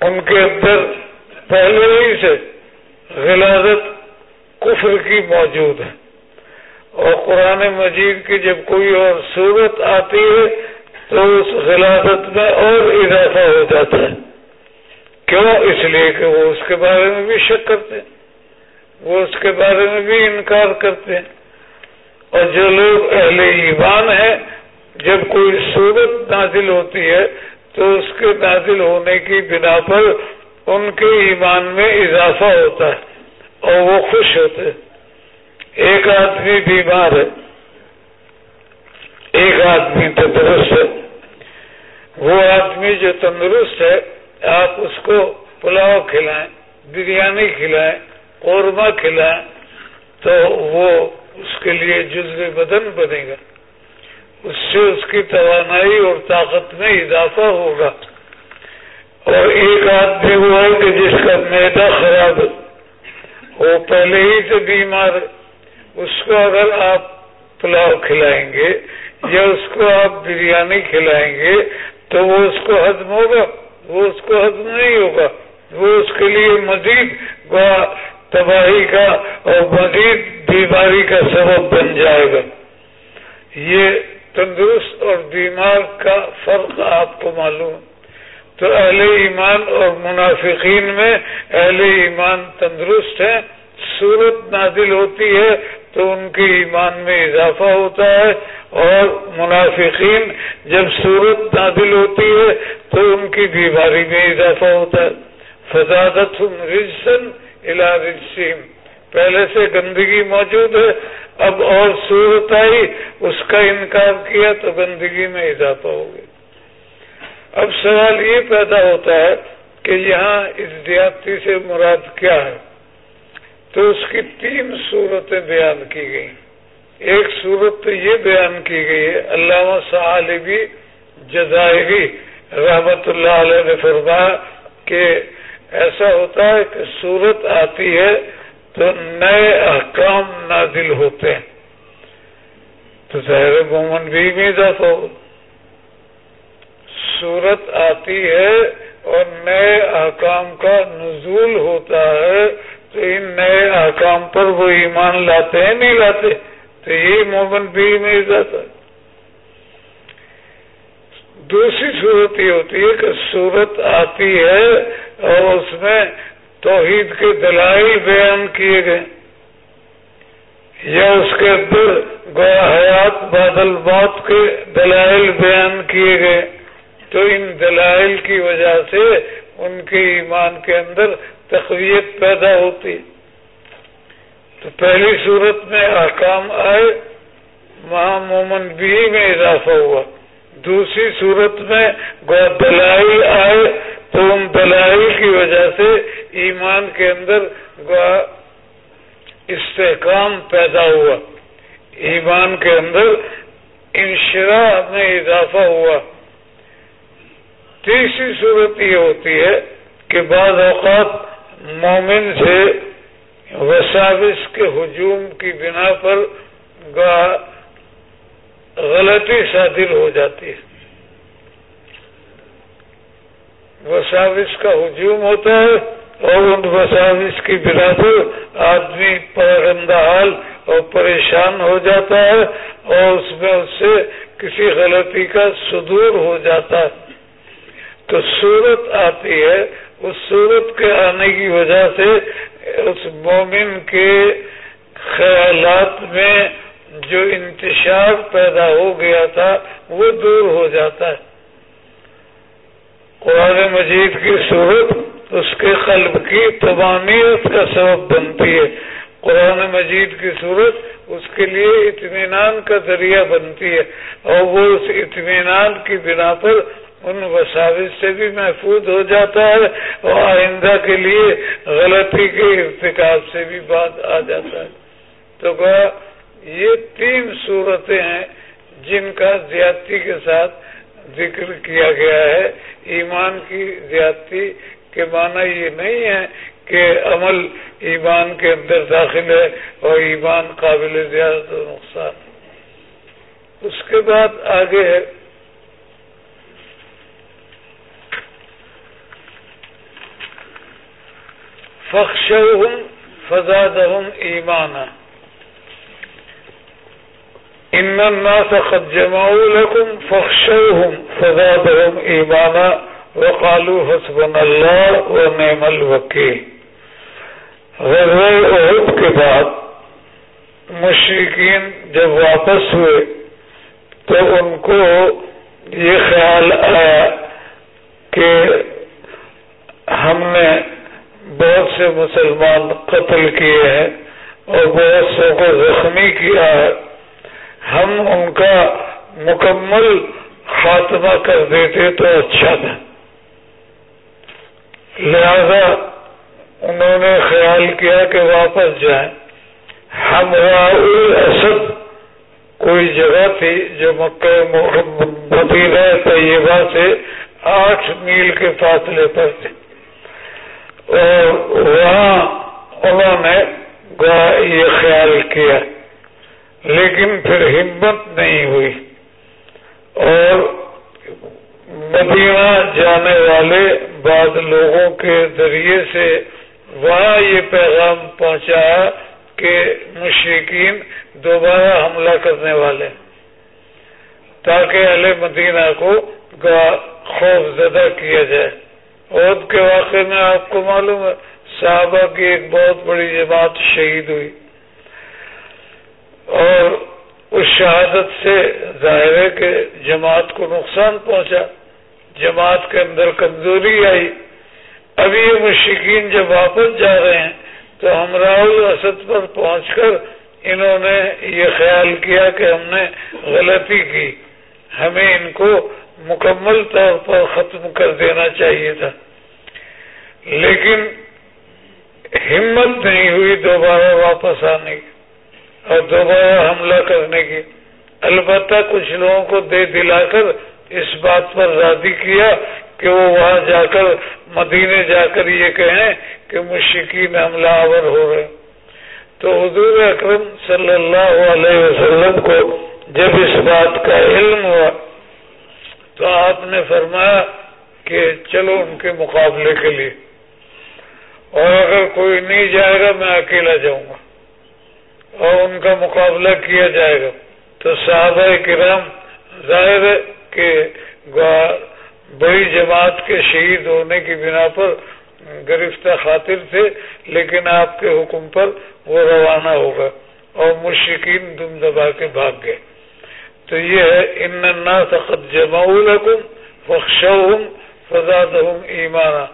ان کے اندر پہلے ہی سے غلازت کفر کی موجود ہے۔ اور قرآن مجید کی جب کوئی اور صورت آتی ہے تو اس غلازت میں اور اضافہ ہو جاتا ہے۔ کیوں؟ اس لیے کہ وہ اس کے بارے میں بھی شک کرتے ہیں۔ وہ اس کے بارے میں بھی انکار کرتے ہیں۔ اور جو لوگ اہل ایمان ہیں، جب کوئی صورت نازل ہوتی ہے تو اس کے نازل ہونے کی بنا پر ان کے ایمان میں اضافہ ہوتا ہے اور وہ خوش ہوتے ہیں۔ ایک آدمی بیمار ہے۔ ایک آدمی تندرست ہے۔ وہ آدمی جو تندرست ہے، آپ اس کو پلاؤ کھلائیں، بریانی کھلائیں، قورمہ کھلائیں، تو وہ اس کے لیے جزو بدن بنے گا۔ اس سے اس کی توانائی اور طاقت میں اضافہ ہوگا۔ اور ایک آدمی وہ ہے کہ جس کا میدا خراب ہے، وہ پہلے ہی سے بیمار اس کو اگر آپ پلاؤ کھلائیں گے یا اس کو آپ بریانی کھلائیں گے، تو وہ اس کو ہضم ہوگا، وہ اس کو ہضم نہیں ہوگا۔ وہ اس کے لیے مزید تباہی کا اور مزید بیماری کا سبب بن جائے گا۔ یہ تندرست اور بیمار کا فرق آپ کو معلوم۔ تو اہل ایمان اور منافقین میں اہل ایمان تندرست ہیں۔ صورت نازل ہوتی ہے تو ان کے ایمان میں اضافہ ہوتا ہے اور منافقین جب صورت نازل ہوتی ہے تو ان کی بیماری میں اضافہ ہوتا ہے۔ فضادت رجسن الا رجسیم پہلے سے گندگی موجود ہے، اب اور صورت آئی، اس کا انکار کیا تو گندگی میں اضافہ ہو گیا۔ اب سوال یہ پیدا ہوتا ہے کہ یہاں اس دیاتی سے مراد کیا ہے؟ تو اس کی تین صورتیں بیان کی گئی ایک صورت تو یہ بیان کی گئی ہے، علامہ صحابی جزائری رحمت اللہ علیہ نے فرمایا کہ ایسا ہوتا ہے کہ صورت آتی ہے تو نئے احکام نازل ہوتے ہیں۔ تو ظاہر مومن بھی اضافہ ہو صورت آتی ہے اور نئے احکام کا نزول ہوتا ہے تو ان نئے احکام پر وہ ایمان لاتے ہیں، نہیں لاتے۔ تو یہ مومن بھی میں اضافہ دوسری صورت یہ ہوتی ہے کہ صورت آتی ہے اور اس میں توحید کے دلائل بیان کیے گئے یا اس کے اندر گویا حیات بادل بات کے دلائل بیان کیے گئے، تو ان دلائل کی وجہ سے ان کے ایمان کے اندر تقویت پیدا ہوتی۔ تو پہلی صورت میں احکام آئے، وہاں مومن بھی میں اضافہ ہوا۔ دوسری صورت میں گویا دلائل آئے تو ان دلائل کی وجہ سے ایمان کے اندر استحکام پیدا ہوا۔ ایمان کے اندر انشرا میں اضافہ ہوا۔ تیسری صورت یہ ہوتی ہے کہ بعض اوقات مومن سے وساوس کے ہجوم کی بنا پر غلطی صادر ہو جاتی ہے۔ وساوس کا ہجوم ہوتا ہے اور ان وساوس کی بنا پر آدمی پرگندہ حال اور پریشان ہو جاتا ہے اور اس میں اس سے کسی غلطی کا صدور ہو جاتا ہے۔ تو صورت آتی ہے، اس صورت کے آنے کی وجہ سے اس مومن کے خیالات میں جو انتشار پیدا ہو گیا تھا، وہ دور ہو جاتا ہے۔ قرآن مجید کی صورت اس کے قلب کی تمامیت کا سبب بنتی ہے۔ قرآن مجید کی صورت اس کے لیے اطمینان کا ذریعہ بنتی ہے اور وہ اس اطمینان کی بنا پر ان وساوس سے بھی محفوظ ہو جاتا ہے اور آئندہ کے لیے غلطی کے ارتکاب سے بھی بات آ جاتا ہے۔ تو یہ تین صورتیں ہیں جن کا زیادتی کے ساتھ ذکر کیا گیا ہے، ایمان کی زیادتی کے معنی یہ نہیں ہے کہ عمل ایمان کے اندر داخل ہے اور ایمان قابل زیادت و نقصان اس کے بعد آگے ہے۔ فخشوهم فزادهم ایمانا۔ ان الناس قد جمعوا لكم فخشوهم فزادهم ایمانا وقالوا حسبنا الله ونعم الوکیل غزوہ احد کے بعد مشرقین جب واپس ہوئے تو ان کو یہ خیال آیا کہ ہم نے بہت سے مسلمان قتل کیے ہیں اور بہت سو کو زخمی کیا ہے۔ ہم ان کا مکمل خاتمہ کر دیتے تو اچھا تھا۔ لہذا انہوں نے خیال کیا کہ واپس جائیں۔ ہم اسد کوئی جگہ تھی جو مکہ مدینہ طیبہ سے آٹھ میل کے فاصلے پر تھے اور وہاں انہوں نے یہ خیال کیا۔ لیکن پھر ہمت نہیں ہوئی۔ اور مدینہ جانے والے بعد لوگوں کے ذریعے سے وہاں یہ پیغام پہنچایا کہ مشرقین دوبارہ حملہ کرنے والے تاکہ اہل مدینہ کو خوف زدہ کیا جائے۔ عہد کے واقعے میں آپ کو معلوم ہے، صحابہ کی ایک بہت بڑی جماعت شہید ہوئی۔ اور اس شہادت سے ظاہر ہے کہ جماعت کو نقصان پہنچا۔ جماعت کے اندر کمزوری آئی۔ ابھی یہ مشکین جب واپس جا رہے ہیں تو ہمراہ اسد پر پہنچ کر انہوں نے یہ خیال کیا کہ ہم نے غلطی کی۔ ہمیں ان کو مکمل طور پر ختم کر دینا چاہیے تھا۔ لیکن ہمت نہیں ہوئی دوبارہ واپس آنے کی۔ اور دوبارہ حملہ کرنے کی۔ البتہ کچھ لوگوں کو دے دلا کر اس بات پر راضی کیا کہ وہ وہاں جا کر مدینے جا کر یہ کہیں کہ مشکین حملہ آور ہو رہے تو حضور اکرم صلی اللہ علیہ وسلم کو جب اس بات کا علم ہوا تو آپ نے فرمایا کہ چلو ان کے مقابلے کے لیے۔ اور اگر کوئی نہیں جائے گا میں اکیلا جاؤں گا۔ اور ان کا مقابلہ کیا جائے گا۔ تو صحابہ کرام ظاہر ہے کہ بڑی جماعت کے شہید ہونے کی بنا پر گرفتہ خاطر تھے، لیکن آپ کے حکم پر وہ روانہ ہوگا اور مشکین دم دبا کے بھاگ گئے۔ تو یہ ہے، ان خط جمع فخشوہم فزادہم ایمانا۔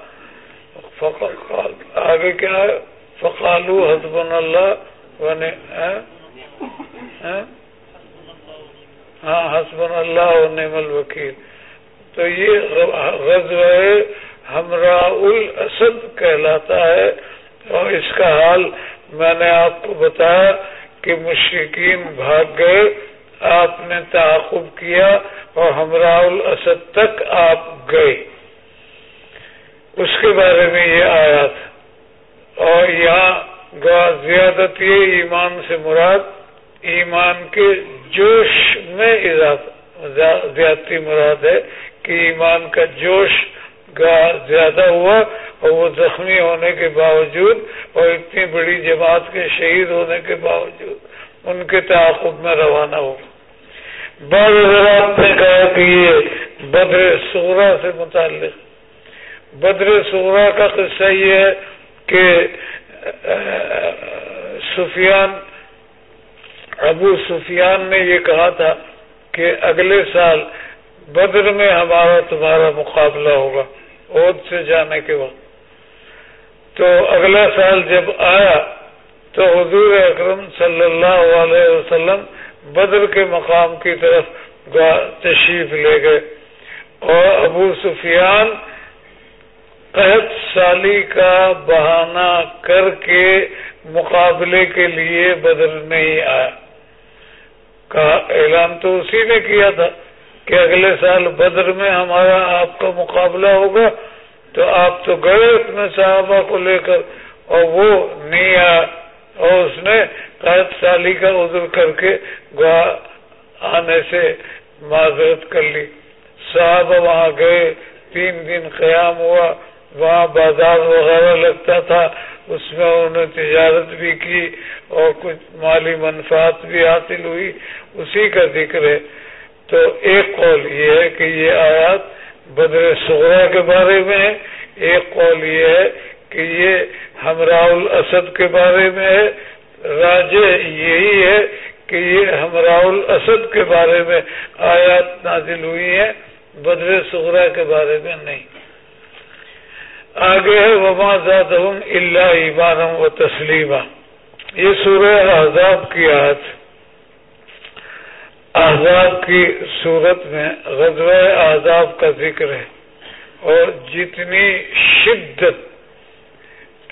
آگے کیا ہے؟ فقالو حسبن اللہ ہاں حسبن اللہ ونعم الوکیل تو یہ غزوہ ہمراہ الاسد کہلاتا ہے اور اس کا حال میں نے آپ کو بتایا کہ مشرقین بھاگ گئے، آپ نے تعاقب کیا اور ہمراہ الاسد تک آپ گئے۔ اس کے بارے میں یہ آیا تھا اور یہاں زیادت یہ ایمان سے مراد، ایمان کے جوش میں اضافہ، زیادتی مراد ہے کہ ایمان کا جوش زیادہ ہوا اور وہ زخمی ہونے کے باوجود اور اتنی بڑی جماعت کے شہید ہونے کے باوجود ان کے تعاقب میں روانہ ہو۔ بعض حضرات نے کہا کہ یہ بدر سورا سے متعلق۔ بدر سورا کا قصہ یہ ہے کہ سفیان، ابو سفیان نے یہ کہا تھا کہ اگلے سال بدر میں ہمارا تمہارا مقابلہ ہوگا عود سے جانے کے وقت۔ تو اگلا سال جب آیا، تو حضور اکرم صلی اللہ علیہ وسلم بدر کے مقام کی طرف تشریف لے گئے۔ اور ابو سفیان قحط سالی کا بہانہ کر کے مقابلے کے لیے بدر نہیں آیا۔ کہا، اعلان تو اسی نے کیا تھا کہ اگلے سال بدر میں ہمارا آپ کا مقابلہ ہوگا، تو آپ تو گئے اپنے صحابہ کو لے کر اور وہ نہیں آیا۔ اور اس نے قید سالی کا عذر کر کے آنے سے معذرت کر لی۔ صحابہ وہاں گئے، تین دن قیام ہوا۔ وہاں بازار وغیرہ لگتا تھا، اس میں انہوں نے تجارت بھی کی اور کچھ مالی منفاط بھی حاصل ہوئی۔ اسی کا ذکر ہے۔ تو ایک قول یہ ہے کہ یہ آیات بدر سغرا کے بارے میں ہے۔ ایک قول یہ ہے کہ یہ ہمراہ الاسد کے بارے میں ہے۔ راج یہی ہے کہ یہ ہمراہ الاسد کے بارے میں آیات نازل ہوئی ہیں۔ بدر سغرا کے بارے میں نہیں۔ آگے ہے، وما زاد اللہ ایمانم و تسلیمہ یہ سورہ احزاب کی آیت۔ احزاب کی صورت میں غزب احزاب کا ذکر ہے۔ اور جتنی شدت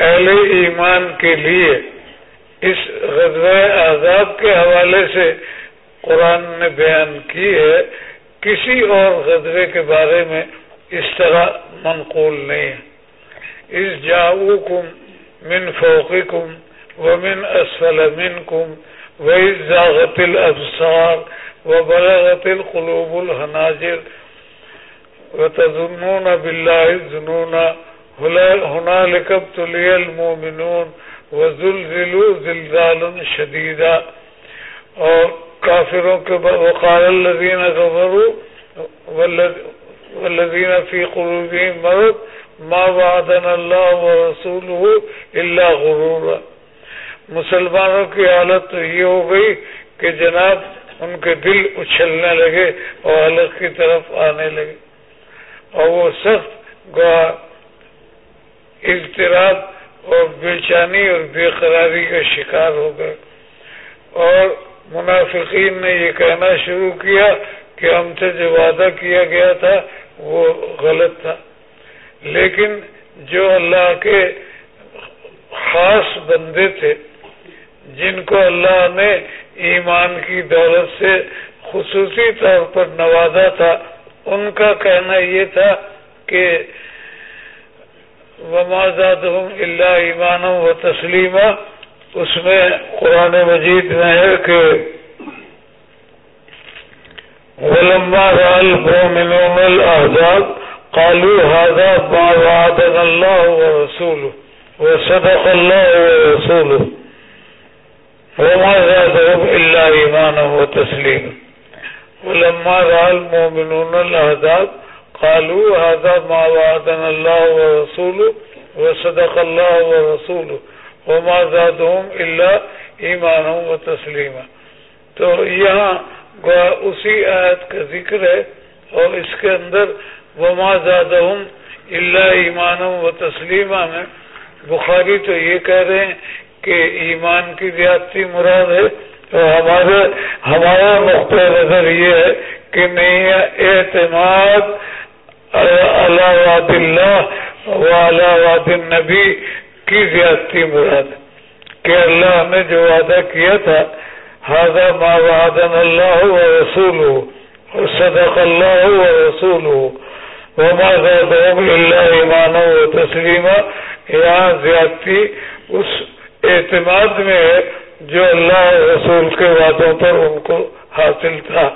اہل ایمان کے لیے اس غزب احزاب کے حوالے سے قرآن نے بیان کی ہے، کسی اور غزبے کے بارے میں اس طرح منقول نہیں ہے۔ اس جاؤ من فوقی کم و من اسفل من کم و ذاغت الابصار و بلغت القلوب الحناجر و تظنون باللہ الظنون هنالك ابتلي المؤمنون وزلزلوا زلزالا شديدا. اور کافروں کے وقال الذين كفروا والذين في قلوبهم مرض ما وعدنا الله ورسوله الا غرورا۔ مسلمانوں کی حالت تو یہ ہو گئی کہ جناب ان کے دل اچھلنے لگے اور حلق کی طرف آنے لگے۔ اور وہ سخت گواہ، اضطراب اور بے چانی اور بے قراری کا شکار ہو گئے۔ اور منافقین نے یہ کہنا شروع کیا کہ ہم سے جو وعدہ کیا گیا تھا وہ غلط تھا۔ لیکن جو اللہ کے خاص بندے تھے، جن کو اللہ نے ایمان کی دولت سے خصوصی طور پر نوازا تھا، ان کا کہنا یہ تھا کہ اللہ ایمان و تسلیمہ اس میں قرآن مجید میں ہے کہ الحزاب قالوا هذا ما وعدنا الله ورسوله، وصدق الله ورسوله. وما زادهم إلا إيمانا وتسليما. ولما رأى المؤمنون الأهداب قالوا هذا ما وعدنا الله ورسوله، وصدق الله ورسوله. وما زادهم إلا إيمانا وتسليما. تو یہاں اسی آیت کا ذکر ہے اور اس کے اندر وما زادہم اللہ ایمان و تسلیمہ میں بخاری تو یہ کہہ رہے ہیں کہ ایمان کی زیادتی مراد ہے تو ہمارے ہمارا نقطۂ نظر یہ ہے کہ نہیں اعتماد اللہ واد اللہ و اللہ واد النبی کی زیادتی مراد کہ اللہ نے جو وعدہ کیا تھا حاضر ما وعدن اللہ و رسول صدق اللہ و رسول وما زادهم الا ایمانا و تسلیما یہاں زیادتی اس اعتماد میں ہے جو اللہ رسول کے وعدوں پر ان کو حاصل تھا۔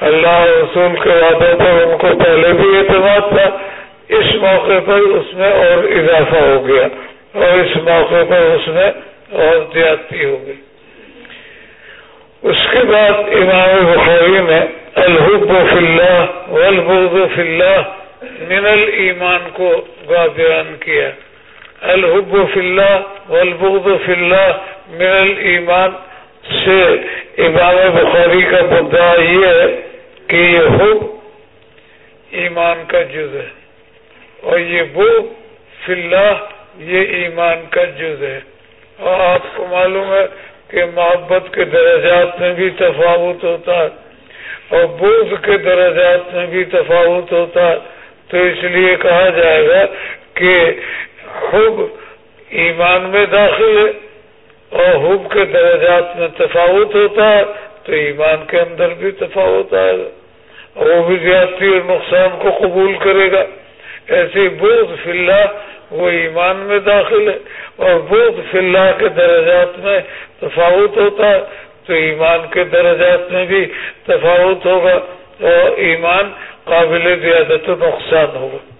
اللہ رسول کے وعدوں پر ان کو پہلے بھی اعتماد تھا، اس موقع پر اس میں اور اضافہ ہو گیا اور اس موقع پر اس میں اور زیادتی ہو گئی۔ اس کے بعد امام بخاری میں الحب فی اللہ والبغض فی اللہ من الایمان کو بیان کیا۔ الحب فی اللہ والبغض فی اللہ من الایمان سے امام بخاری کا مدعا یہ ہے کہ یہ حب ایمان کا جز ہے۔ اور یہ بو فی اللہ یہ ایمان کا جز ہے۔ اور آپ کو معلوم ہے کہ محبت کے درجات میں بھی تفاوت ہوتا ہے اور بوجھ کے درجات میں بھی تفاوت ہوتا ہے۔ تو اس لیے کہا جائے گا کہ حب ایمان میں داخل ہے اور حب کے درجات میں تفاوت ہوتا ہے تو ایمان کے اندر بھی تفاوت آئے گا۔ اور وہ بھی زیادتی اور نقصان کو قبول کرے گا۔ ایسے بوجھ فی اللہ وہ ایمان میں داخل ہے اور بوجھ فی اللہ کے درجات میں تفاوت ہوتا ہے تو ایمان کے درجات میں بھی تفاوت ہوگا اور ایمان قابل زیادت و نقصان ہوگا۔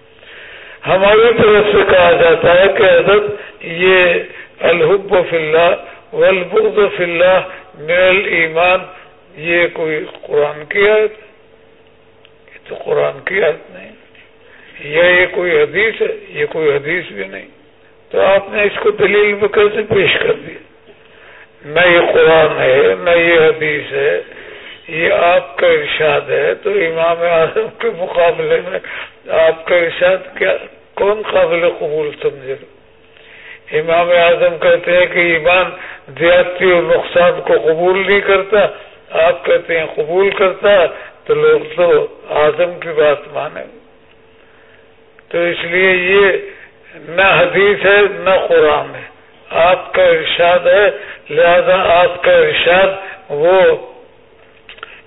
ہماری طرف سے کہا جاتا ہے کہ حضرت، یہ الحب فی اللہ والبغض فی اللہ من ایمان یہ کوئی قرآن کی آیت؟ یہ تو قرآن کی آیت نہیں۔ یا یہ کوئی حدیث ہے؟ یہ کوئی حدیث بھی نہیں۔ تو آپ نے اس کو دلیل میں کیسے پیش کر دیا۔ نہ یہ قرآن ہے نہ یہ حدیث ہے، یہ آپ کا ارشاد ہے۔ تو امام اعظم کے مقابلے میں آپ کا ارشاد کیا؟ کون قابل قبول سمجھے امام اعظم کہتے ہیں کہ ایمان زیادتی اور نقصان کو قبول نہیں کرتا، آپ کہتے ہیں قبول کرتا، تو لوگ تو اعظم کی بات مانے۔ تو اس لیے یہ نہ حدیث ہے، نہ قرآن ہے۔ آپ کا ارشاد ہے، لہذا آپ کا ارشاد وہ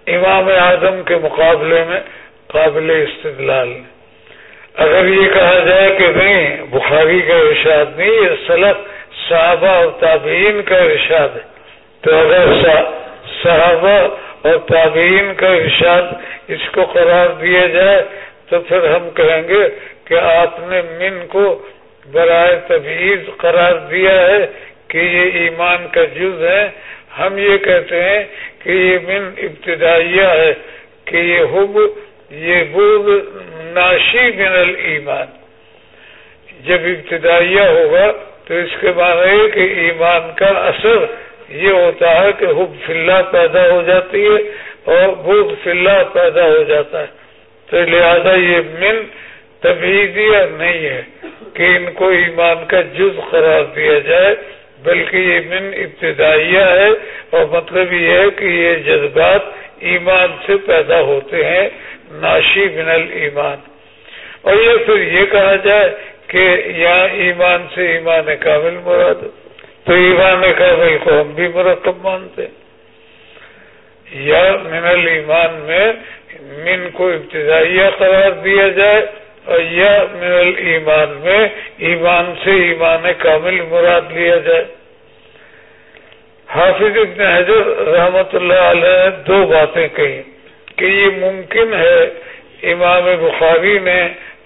امام اعظم کے مقابلے میں قابل استدلال اگر یہ کہا جائے کہ نہیں، بخاری کا ارشاد نہیں، یہ سلق صحابہ اور تابعین کا ارشاد ہے۔ تو اگر صحابہ اور تابعین کا ارشاد اس کو قرار دیا جائے، تو پھر ہم کہیں گے کہ آپ نے من کو برائے تبعیض قرار دیا ہے کہ یہ ایمان کا جز ہے۔ ہم یہ کہتے ہیں کہ یہ من ابتدائیہ ہے کہ یہ حب، یہ بغض، ناشی من المان جب ابتدائیہ ہوگا تو اس کے بعد ہے کہ ایمان کا اثر یہ ہوتا ہے کہ حب فلّہ پیدا ہو جاتی ہے اور بغض فلّہ پیدا ہو جاتا ہے۔ تو لہذا یہ من تبعیدیہ نہیں ہے کہ ان کو ایمان کا جز قرار دیا جائے، بلکہ یہ من ابتدائیہ ہے اور مطلب یہ ہے کہ یہ جذبات ایمان سے پیدا ہوتے ہیں، ناشی من ایمان اور یہ پھر یہ کہا جائے کہ یہاں ایمان سے ایمان کامل مراد، تو ایمان کامل کو ہم بھی مرکب مانتے یا من ایمان میں من کو ابتدائیہ قرار دیا جائے یہ من ایمان میں ایمان سے ایمان کامل مراد لیا جائے۔ حافظ ابن حضر رحمت اللہ علیہ نے دو باتیں کہی کہ یہ ممکن ہے امام بخاری نے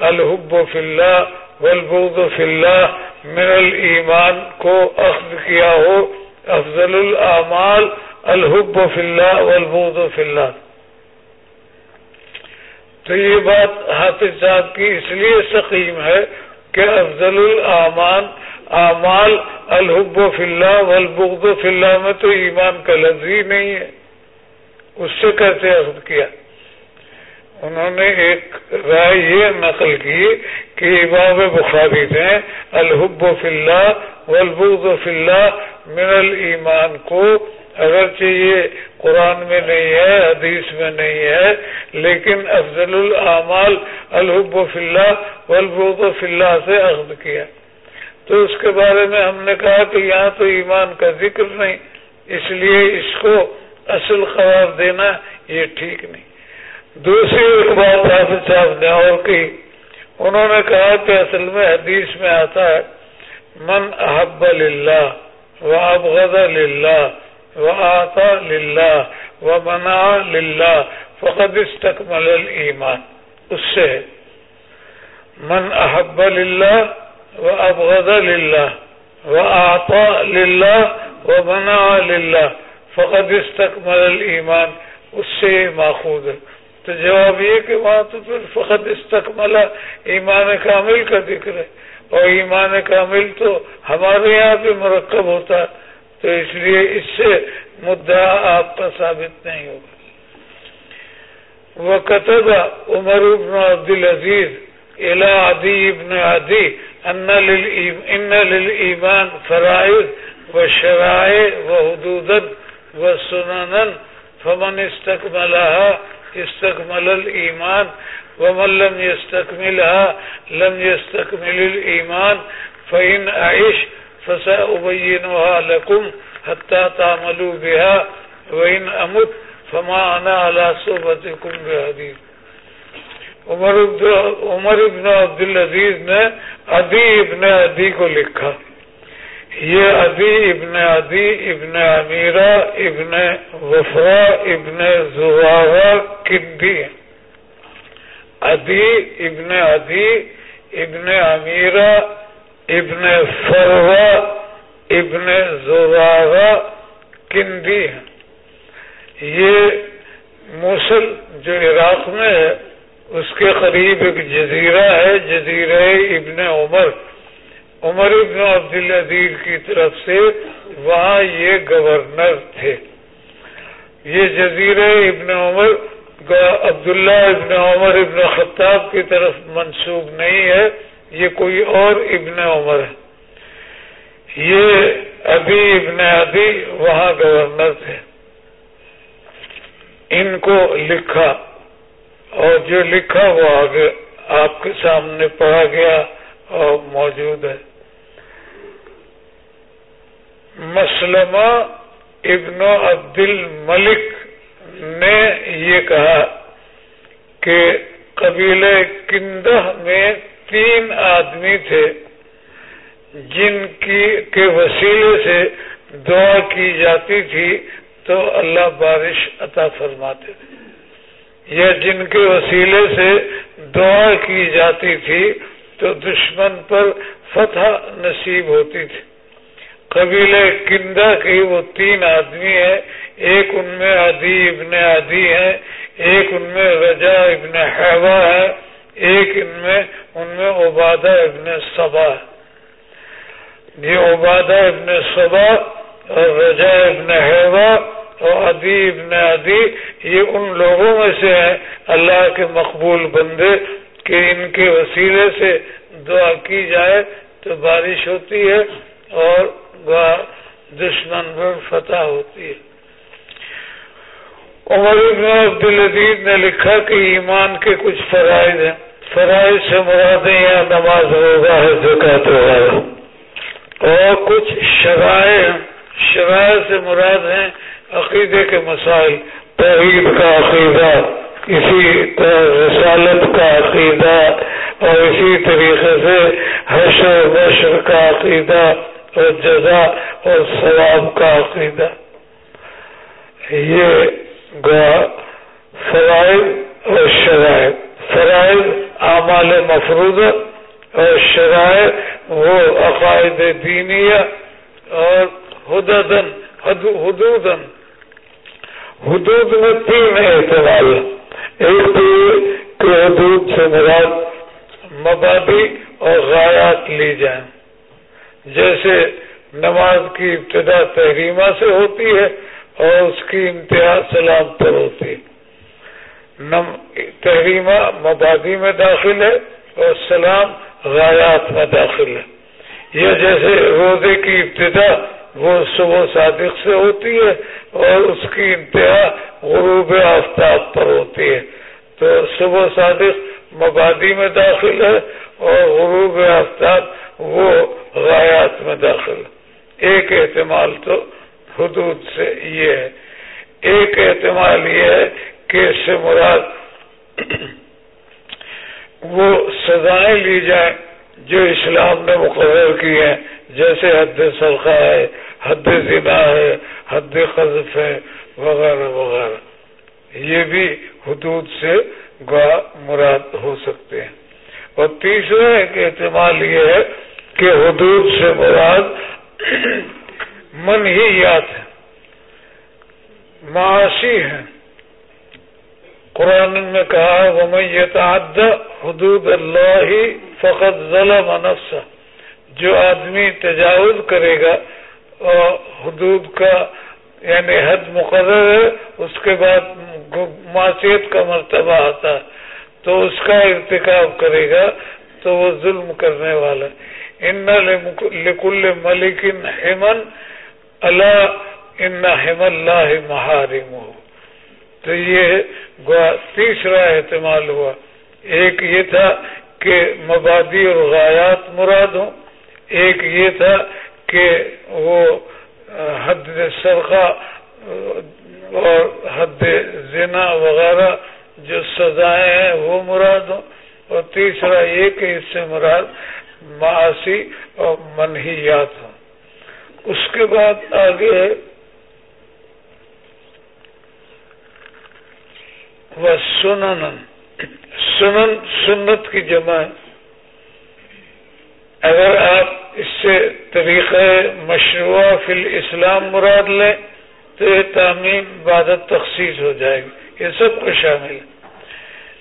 الحب فی اللہ والبغض فی اللہ من الایمان کو اخذ کیا ہو، افضل الاعمال الحب فی اللہ والبغض فی اللہ۔ تو یہ بات حافظ صاحب کی اس لیے سقیم ہے کہ افضل الامان اعمال الحب و فلّہ والبغض فی اللہ میں تو ایمان کا لفظ ہی نہیں ہے۔ اس سے کیسے عہد کیا؟ انہوں نے ایک رائے یہ نقل کی کہ امام بخاری نے الحب و فلّہ والبغض فی اللہ من المان کو اگرچہ یہ قرآن میں نہیں ہے، حدیث میں نہیں ہے، لیکن افضل العمال الحب فی اللہ والبغض فی اللہ سے عہد کیا۔ تو اس کے بارے میں ہم نے کہا کہ یہاں تو ایمان کا ذکر نہیں، اس لیے اس کو اصل قرار دینا یہ ٹھیک نہیں۔ دوسری ایک بات حافظ صاحب نے اور کی۔ انہوں نے کہا کہ اصل میں حدیث میں آتا ہے، من احب اللہ و ابغض للہ وآتا للہ ومنع للہ فقد استکمل الایمان اس سے من احب للہ وابغض للہ وآتا للہ ومنع للہ فقد استکمل الایمان اس سے ماخوذ ہے۔ تو جواب یہ کہ وہاں تو پھر فقط استقمل ایمان کامل کا ذکر ہے۔ اور ایمان کامل تو ہمارے یہاں بھی مرکب ہوتا ہے۔ تو اس لیے اس سے مدعا آپ کا ثابت نہیں ہوگا۔ وہ قطب عمر ابن عبد العزیز الا عدی ابن عدی ان للایمان فرائض و شرائع و حدود و سنن فمن استکملها استکمل الایمان ومن لم يستكملها لم يستكمل الايمان فإن اعيش فسأبينها لكم حتى تعملوا بها، وإن أمت فما أنا على صحبتكم بحديث عمر ابن عبدالعزیز نے ادی ابن ادی کو لکھا۔ یہ ادی ابن ادی ابن امیرا ابن وفرا ابن زہارا کندی ادی ابن ادی ابن امیرہ ابن فروا ابن زورارا کندی ہیں۔ یہ موسل جو عراق میں ہے، اس کے قریب ایک جزیرہ ہے، جزیرہ ابن عمر۔ عمر ابن عبدالعزیز کی طرف سے وہاں یہ گورنر تھے۔ یہ جزیرہ ابن عمر، عبداللہ ابن عمر ابن خطاب کی طرف منسوب نہیں ہے۔ یہ کوئی اور ابن عمر ہے۔ یہ ابھی ابن ابھی وہاں گورنر تھے۔ ان کو لکھا اور جو لکھا وہ آگے آپ کے سامنے پڑھا گیا اور موجود ہے۔ مسلمہ ابن عبد الملک نے یہ کہا کہ قبیلہ کندہ میں تین آدمی تھے جن کی کے وسیلے سے دعا کی جاتی تھی تو اللہ بارش عطا فرماتے تھے۔ یا جن کے وسیلے سے دعا کی جاتی تھی تو دشمن پر فتح نصیب ہوتی تھی۔ قبیلہ کندہ کی وہ تین آدمی ہیں، ایک ان میں ادی ابن ادی ہے ایک ان میں رجا ابن حیوا ہے ایک ان میں ان میں عبادہ ابن صبا۔ یہ عبادہ ابن صبا، اور رجا ابن حیوا اور ادی ابن ادی یہ ان لوگوں میں سے ہیں اللہ کے مقبول بندے کہ ان کے وسیلے سے دعا کی جائے تو بارش ہوتی ہے اور دشمن پر فتح ہوتی ہے۔ عمر ابن عبدالعزیز نے لکھا کہ ایمان کے کچھ فرائض ہیں۔ فرائض سے مرادیں یا نماز روزہ ہے زکات وغیرہ۔ اور کچھ شرائع شرائع سے مراد ہیں عقیدے کے مسائل، توحید کا عقیدہ، اسی طرح رسالت کا عقیدہ، اور اسی طریقے سے حشر بشر کا عقیدہ، اور جزا اور ثواب کا عقیدہ۔ یہ فرائض اور شرائط فرائض اعمال مفروض اور شرائط وہ عقائد دینیا اور حدودن حدودن حدود میں تین اعتبار ایک تو کہ حدود سے مراد مبادی اور غایات لی جائیں۔ جیسے نماز کی ابتدا تحریمہ سے ہوتی ہے اور اس کی انتہا سلام پر ہوتی۔ ہے تحریمہ مبادی میں داخل ہے اور سلام غایات میں داخل ہے۔ یہ جیسے روزے کی ابتدا وہ صبح صادق سے ہوتی ہے اور اس کی انتہا غروب آفتاب پر ہوتی ہے۔ تو صبح صادق مبادی میں داخل ہے اور غروب آفتاب وہ غایات میں داخل ایک احتمال تو حدود سے یہ ہے ایک احتمال یہ ہے کہ اس سے مراد وہ سزائیں لی جائیں جو اسلام نے مقرر کی ہیں۔ جیسے حد سرخہ ہے، حد زنا ہے، حد قذف ہے، وغیرہ وغیرہ۔ یہ بھی حدود سے گوا مراد ہو سکتے ہیں۔ اور تیسرا ایک احتمال یہ ہے کہ حدود سے مراد من ہی یاد ہے، معاشی ہے۔ قرآن میں کہا وہ میں حدود اللہ فقط ظلم نفسا جو آدمی تجاوز کرے گا حدود کا یعنی حد مقرر ہے، اس کے بعد معاشیت کا مرتبہ آتا ہے۔ تو اس کا ارتکاب کرے گا، تو وہ ظلم کرنے والا ان لکل ملک ہیمن اللہ ان اللہ محارم ہو۔ تو یہ تیسرا احتمال ہوا۔ ایک یہ تھا کہ مبادی اور غایات مراد ہوں۔ ایک یہ تھا کہ وہ حد سرخہ اور حد زنا وغیرہ جو سزائیں ہیں وہ مراد ہوں۔ اور تیسرا یہ کہ اس سے مراد معاشی اور منحیات ہوں۔ اس کے بعد آگے وہ سنن سنن، سنت کی جمع ہے۔ اگر آپ اس سے طریقہ مشروع فی الاسلام مراد لیں، تو یہ تعمیم عبادت تخصیص ہو جائے گی۔ یہ سب کو شامل ہے۔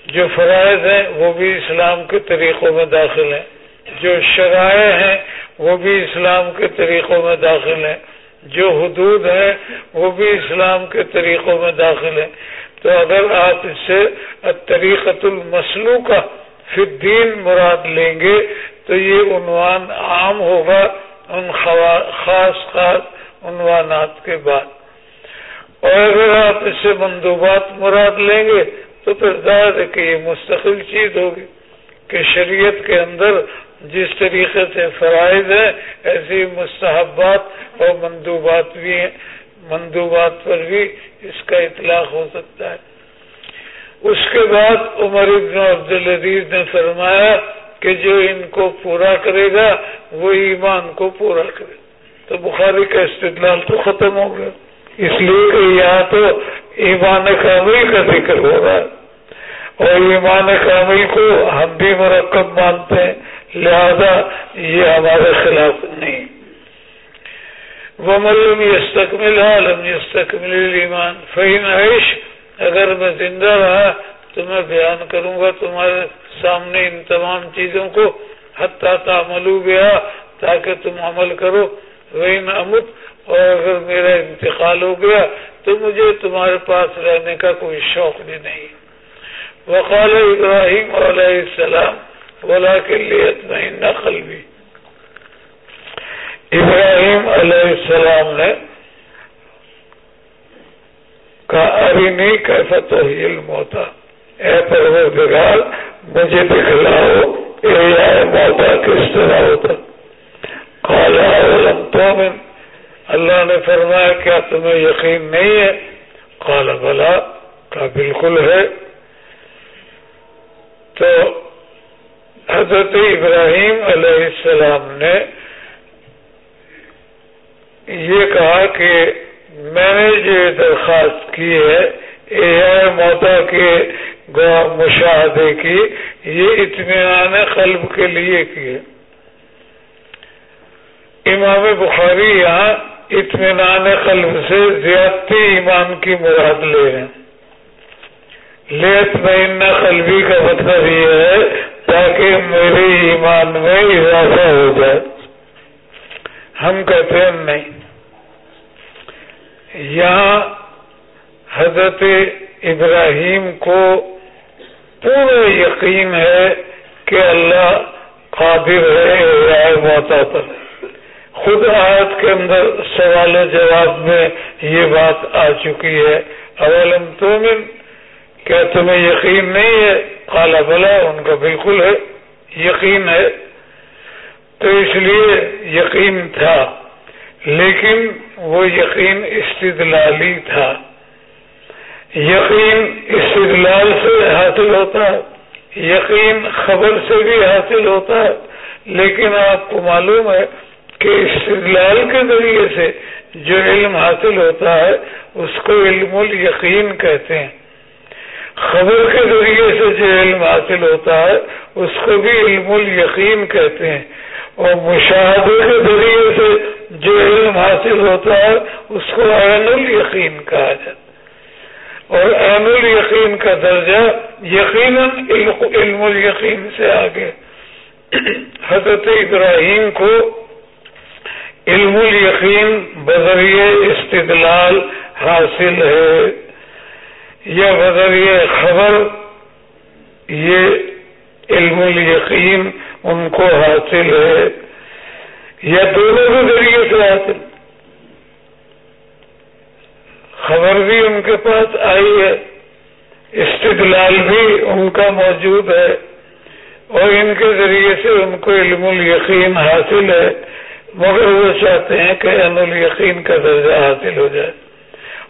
جو فرائض ہیں، وہ بھی اسلام کے طریقوں میں داخل ہیں۔ جو شرائع ہیں، وہ بھی اسلام کے طریقوں میں داخل ہیں۔ جو حدود ہیں، وہ بھی اسلام کے طریقوں میں داخل ہیں۔ تو اگر آپ اس سے طریقت المسلو کا دین مراد لیں گے، تو یہ عنوان عام ہوگا ان خاص خاص عنوانات کے بعد۔ اور اگر آپ اس سے مندوبات مراد لیں گے، تو پھر ظاہر ہے کہ یہ مستقل چیز ہوگی۔ کہ شریعت کے اندر جس طریقے سے فرائض ہے ایسی مستحبات اور مندوبات بھی ہیں۔ مندوبات پر بھی اس کا اطلاق ہو سکتا ہے۔ اس کے بعد عمر ابن عبدالعزیز نے فرمایا کہ جو ان کو پورا کرے گا وہ ایمان کو پورا کرے۔ تو بخاری کا استدلال تو ختم ہو گیا۔ اس لیے کہ یہاں تو ایمان کامل کا ذکر ہو رہا ہے۔ اور ایمان کامل کو ہم بھی مرکب مانتے ہیں۔ لہذا یہ ہمارے خلاف نہیں۔ وہ ملم یستکمل عالم ہاں، یستکمل ایمان فہم عیش اگر میں زندہ رہا تو میں بیان کروں گا تمہارے سامنے ان تمام چیزوں کو۔ حتیٰ تعملو گیا تاکہ تم عمل کرو۔ وہ امت، اور اگر میرا انتقال ہو گیا تو مجھے تمہارے پاس رہنے کا کوئی شوق بھی نہیں۔ وقال ابراہیم علیہ السلام بولا کے لیے نقل بھی ابراہیم علیہ السلام نے کہا، ابھی نہیں کیسا تو ہوتا؟ اے پروردگار، مجھے دکھلاؤ، اے موتا، کس طرح ہوتا؟ کالا علم تو میں اللہ نے فرمایا، کیا تمہیں یقین نہیں ہے؟ کالا بلا کا بالکل ہے۔ تو حضرت ابراہیم علیہ السلام نے یہ کہا کہ میں نے جو درخواست کی ہے، اے موتا کے مشاہدے کی، یہ اطمینان قلب کے لیے کی امام بخاری یہاں اطمینان قلب سے زیادتی ایمان کی مراد لے رہے ہیں۔ لیت میں قلبی کا مطلب یہ ہے تاکہ میرے ایمان میں اضافہ ہو جائے۔ ہم کہتے ہیں نہیں۔ یہاں حضرت ابراہیم کو پورا یقین ہے کہ اللہ قادر ہے موتا پر۔ خود آیت کے اندر سوال و جواب میں یہ بات آ چکی ہے۔ اولم تومن کیا تمہیں یقین نہیں ہے؟ کالا بلا، ان کا بالکل ہے، یقین ہے۔ تو اس لیے یقین تھا، لیکن وہ یقین استدلالی تھا۔ یقین استدلال سے حاصل ہوتا ہے یقین خبر سے بھی حاصل ہوتا ہے لیکن آپ کو معلوم ہے کہ استدلال کے ذریعے سے جو علم حاصل ہوتا ہے، اس کو علم الیقین کہتے ہیں۔ خبر کے ذریعے سے جو علم حاصل ہوتا ہے، اس کو بھی علم الیقین کہتے ہیں۔ اور مشاہدے کے ذریعے سے جو علم حاصل ہوتا ہے، اس کو عین الیقین کہا جاتا اور عین الیقین کا درجہ یقیناً علم الیقین سے آگے۔ حضرت ابراہیم کو علم الیقین بذریعہ استدلال حاصل ہے۔ یا بذریعہ خبر، یہ علم الیقین ان کو حاصل ہے، یا دونوں کے ذریعے سے حاصل۔ خبر بھی ان کے پاس آئی ہے، استدلال بھی ان کا موجود ہے، اور ان کے ذریعے سے ان کو علم الیقین حاصل ہے، مگر وہ چاہتے ہیں کہ عین الیقین کا درجہ حاصل ہو جائے۔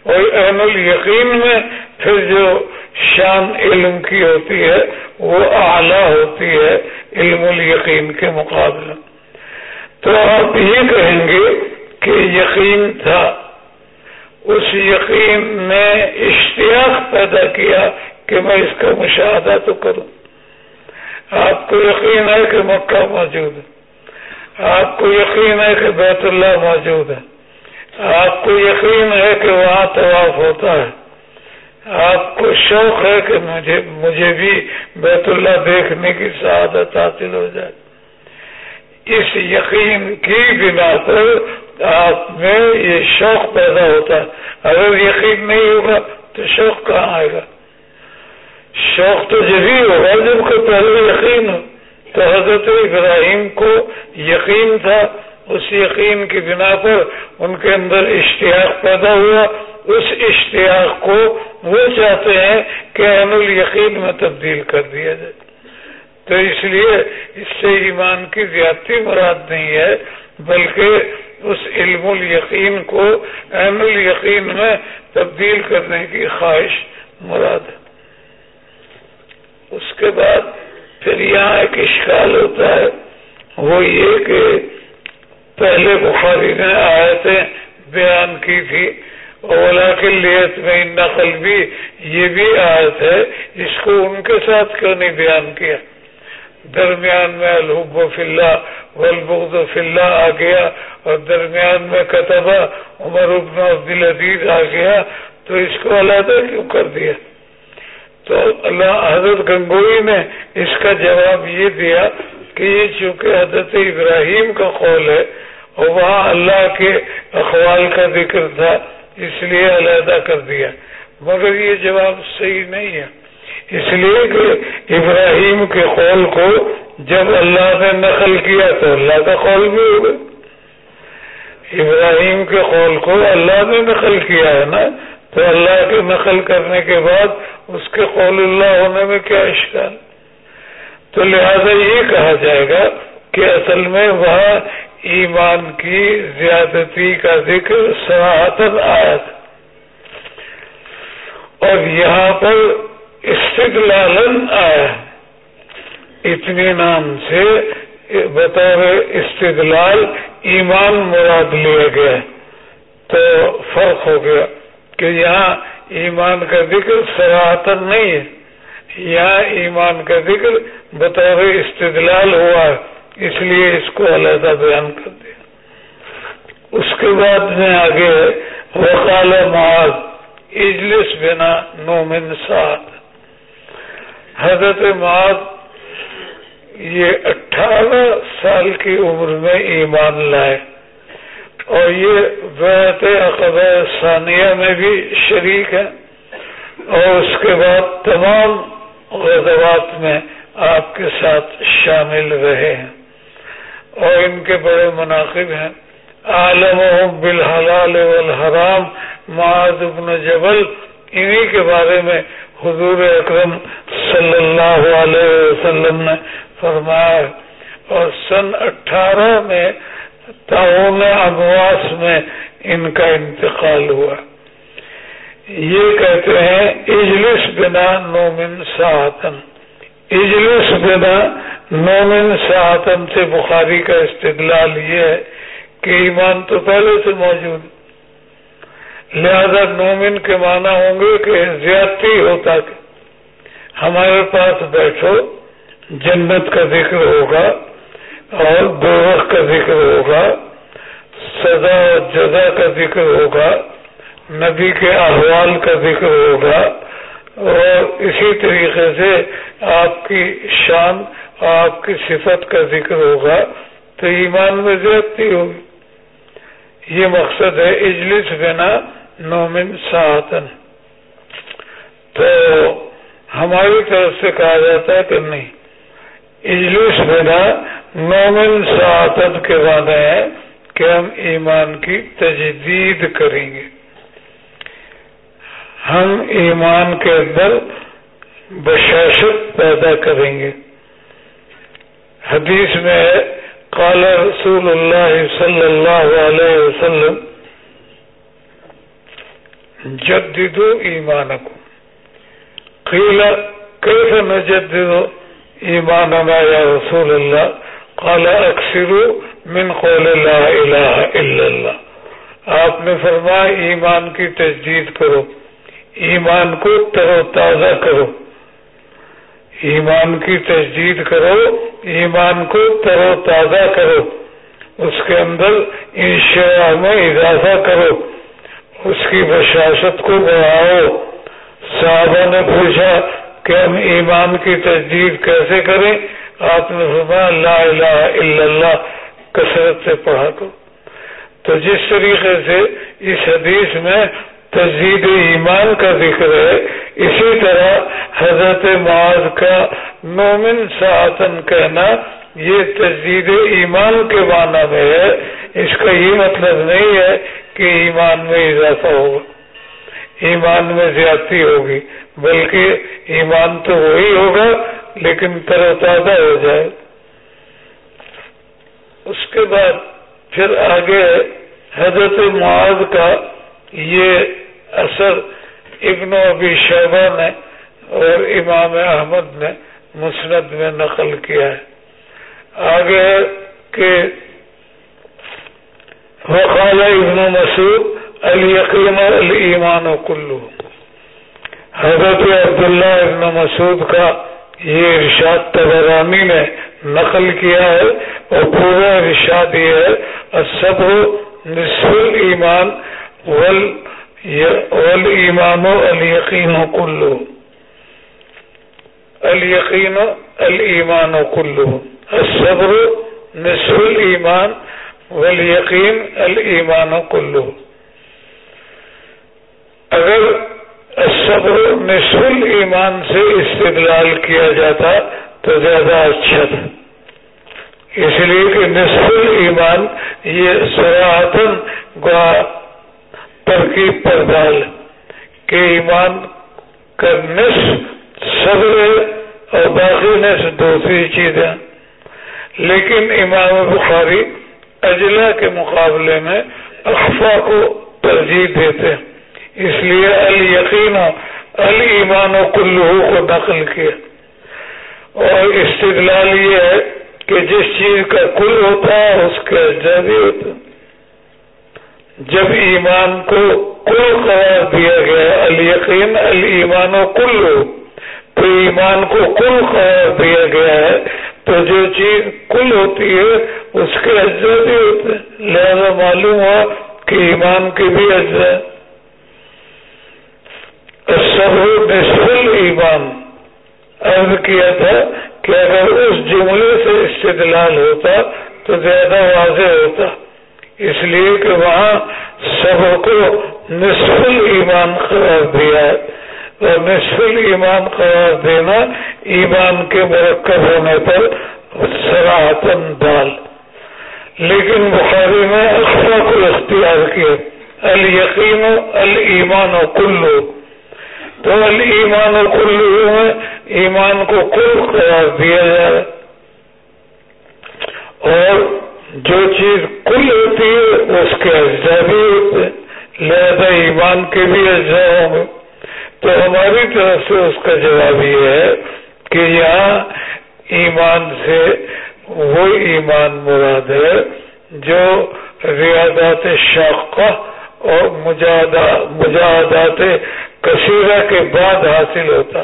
اور عین الیقین میں پھر جو شان علم کی ہوتی ہے، وہ اعلی ہوتی ہے علم الیقین کے مقابلے۔ تو آپ یہ کہیں گے کہ یقین تھا۔ اس یقین نے اشتیاق پیدا کیا کہ میں اس کا مشاہدہ تو کروں۔ آپ کو یقین ہے کہ مکہ موجود ہے۔ آپ کو یقین ہے کہ بیت اللہ موجود ہے۔ آپ کو یقین ہے کہ وہاں طواف ہوتا ہے۔ آپ کو شوق ہے کہ مجھے مجھے بھی بیت اللہ دیکھنے کی سعادت حاصل ہو جائے۔ اس یقین کی بنا پر آپ میں یہ شوق پیدا ہوتا ہے۔ اگر یقین نہیں ہوگا تو شوق کہاں آئے گا؟ شوق تو جبھی ہوگا جب کو پہلے یقین ہو۔ تو حضرت ابراہیم کو یقین تھا۔ اس یقین کی بنا پر ان کے اندر اشتیاق پیدا ہوا۔ اس اشتیاق کو وہ چاہتے ہیں کہ اہم الیقین میں تبدیل کر دیا جائے۔ تو اس لیے اس سے ایمان کی زیادتی مراد نہیں ہے، بلکہ اس علم الیقین کو اہم الیقین میں تبدیل کرنے کی خواہش مراد ہے۔ اس کے بعد پھر یہاں ایک اشکال ہوتا ہے، وہ یہ کہ پہلے بخاری نے آیتیں بیان کی تھی اولا کے لیت میں نقل بھی یہ بھی آیت ہے اس کو ان کے ساتھ کیوں نہیں بیان کیا؟ درمیان میں الحب و فلّہ والبغض و فلّہ آ گیا، اور درمیان میں کتبہ عمر ابن عبدالعزیز آ گیا، تو اس کو علیحدہ کیوں کر دیا؟ تو اللہ حضرت گنگوئی نے اس کا جواب یہ دیا کہ یہ چونکہ حضرت ابراہیم کا قول ہے اور وہاں اللہ کے اخوال کا ذکر تھا، اس لیے علیحدہ کر دیا۔ مگر یہ جواب صحیح نہیں ہے۔ اس لیے کہ ابراہیم کے قول کو جب اللہ نے نقل کیا تو اللہ کا قول بھی ہوگا۔ ابراہیم کے قول کو اللہ نے نقل کیا ہے نا، تو اللہ کے نقل کرنے کے بعد اس کے قول اللہ ہونے میں کیا اشکال؟ تو لہذا یہ کہا جائے گا کہ اصل میں وہاں ایمان کی زیادتی کا ذکر سناتن آیا تھا اور یہاں پر استدلالن آیا اطمینان سے بطور استدلال ایمان مراد لیا گیا تو فرق ہو گیا کہ یہاں ایمان کا ذکر سراہتن نہیں ہے۔ یہاں ایمان کا ذکر بطور استدلال ہوا، اس لیے اس کو علیحدہ بیان کر دیا اس کے بعد میں آگے وقال معاذ، اجلس بنا نومن سات حضرت معاذ، یہ اٹھارہ سال کی عمر میں ایمان لائے۔ اور یہ بیعت عقب ثانیہ میں بھی شریک ہے۔ اور اس کے بعد تمام غزوات میں آپ کے ساتھ شامل رہے ہیں۔ اور ان کے بڑے مناقب ہیں۔ عالم بالحلال والحرام، معاذ ابن جبل، انہی کے بارے میں حضور اکرم صلی اللہ علیہ وسلم نے فرمایا اور سن اٹھارہ میں تعاون امواس میں ان کا انتقال ہوا۔ یہ کہتے ہیں، اجلس بنا نومن ساحتن اجلس بنا نومن ساحتن سے بخاری کا استدلال یہ ہے کہ ایمان تو پہلے سے موجود لہذا نومن کے معنی ہوں گے کہ زیادتی ہوتا کہ ہمارے پاس بیٹھو، جنت کا ذکر ہوگا اور دوبخ کا ذکر ہوگا، سزا و جزا کا ذکر ہوگا۔ نبی کے احوال کا ذکر ہوگا اور اسی طریقے سے آپ کی شان، آپ کی صفت کا ذکر ہوگا۔ تو ایمان میں زیادتی ہوگی۔ یہ مقصد ہے اجلس بنا نومن ساحتن تو ہماری طرف سے کہا جاتا ہے کہ نہیں، اجلس بنا مومن سعادت کے بعد ہے کہ ہم ایمان کی تجدید کریں گے۔ ہم ایمان کے اندر بشاشت پیدا کریں گے۔ حدیث میں ہے، قال رسول اللہ صلی اللہ علیہ وسلم جدو ایمان کو قیل کیسے نجددو ایماننا یا رسول اللہ؟ قال اکثر من قول لا الہ الا اللہ۔ آپ نے فرمایا، ایمان کی تجدید کرو۔ ایمان کو تر و تازہ کرو۔ ایمان کی تجدید کرو، ایمان کو تر و تازہ کرو۔ اس کے اندر انشاء میں اضافہ کرو۔ اس کی بشاست کو بڑھاؤ۔ صحابہ نے پوچھا کہ ہم ایمان کی تجدید کیسے کریں؟ آپ نے فرمایا، لا الہ الا اللہ، کثرت سے پڑھا کو تو جس طریقے سے اس حدیث میں تجدید ایمان کا ذکر ہے۔ اسی طرح حضرت معاذ کا مومن ساطن کہنا یہ تجدید ایمان کے معنی میں ہے۔ اس کا یہ مطلب نہیں ہے کہ ایمان میں اضافہ ہوگا۔ ایمان میں زیادتی ہوگی، بلکہ ایمان تو وہی ہوگا، لیکن تر و تازہ ہو جائے۔ اس کے بعد پھر آگے حضرت معاذ کا یہ اثر ابن ابی شعبہ نے اور امام احمد نے مسند میں نقل کیا ہے۔ آگے کہ وقال ابن مسعود، الیقین الایمان کلو۔ حضرت عبداللہ ابن مسعود کا یہ ارشاد تبرانی نے نقل کیا ہے اور پورا ارشاد یہ ہے سب نصف الایمان والایمان الیقین کلو۔ الیقین الایمان کلو۔ الصبر نصف الایمان والیقین الایمان کلو۔ اگر صبر نصف ایمان سے استدلال کیا جاتا تو زیادہ اچھا تھا۔ اس لیے کہ نصف ایمان یہ سراہتن گوا ترکیب پر ڈال کہ ایمان کا نصف صبر اور باقی نصف دوسری چیزیں لیکن امام بخاری اجلا کے مقابلے میں اخفا کو ترجیح دیتے اس لیے الیقین المان و کلو کو نقل کیا۔ اور استدلال یہ ہے کہ جس چیز کا کل ہوتا ہے، اس کا اجزا بھی ہوتا جب ایمان کو کل قرار دیا گیا الیقین المان و کلو تو ایمان کو کل قرار دیا گیا ہے۔ تو جو چیز کل ہوتی ہے، اس کے اجزا بھی ہوتے ہیں۔ لہذا معلوم ہوا کہ ایمان کے بھی اجزا ایمان۔ عرض کیا تھا کہ اگر اس جملے سے استدلال ہوتا تو زیادہ واضح ہوتا۔ اس لیے کہ وہاں سب کو نصف ایمان قرار دیا ہے۔ اور نصف ایمان قرار دینا ایمان کے مرکب ہونے پر سراہتن ڈال لیکن بخاری میں اخبا کو اختیار کیا۔ الیقین المان و کلو۔ تو ایمان و کل میں ایمان کو کل قرار دیا جائے۔ اور جو چیز کل ہوتی ہے، اس کے اجزا بھی ہوتے لہذا ایمان کے بھی اجزا ہوں۔ گے تو ہماری طرف سے اس کا جواب یہ ہے کہ یہاں ایمان سے وہ ایمان مراد ہے جو ریاضات شاقہ اور مجاہدات کثیرہ کے بعد حاصل ہوتا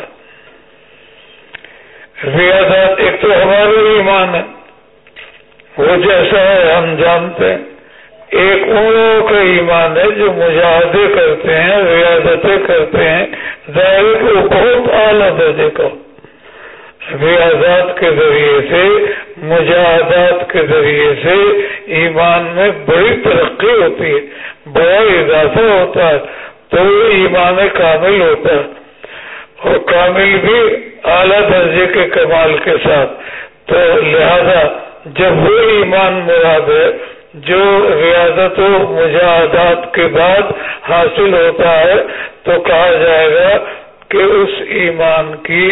ریاضات ایک تو ہمارے ایمان ہے وہ جیسا ہے ہم جانتے ہیں۔ ایک ان لوگوں کا ایمان ہے جو مجاہدے کرتے ہیں، ریاضتیں کرتے ہیں۔ ظاہر کو بہت اعلیٰ درجے کا ریاضات کے ذریعے سے، مجاہدات کے ذریعے سے ایمان میں بڑی ترقی ہوتی ہے، بڑا اضافہ ہوتا ہے۔ تو وہ ایمان کامل ہوتا ہے۔ اور کامل بھی اعلیٰ درجے کے کمال کے ساتھ۔ تو لہذا جب وہ ایمان مراد ہے، جو ریاضت و مجاہدات کے بعد حاصل ہوتا ہے، تو کہا جائے گا کہ اس ایمان کی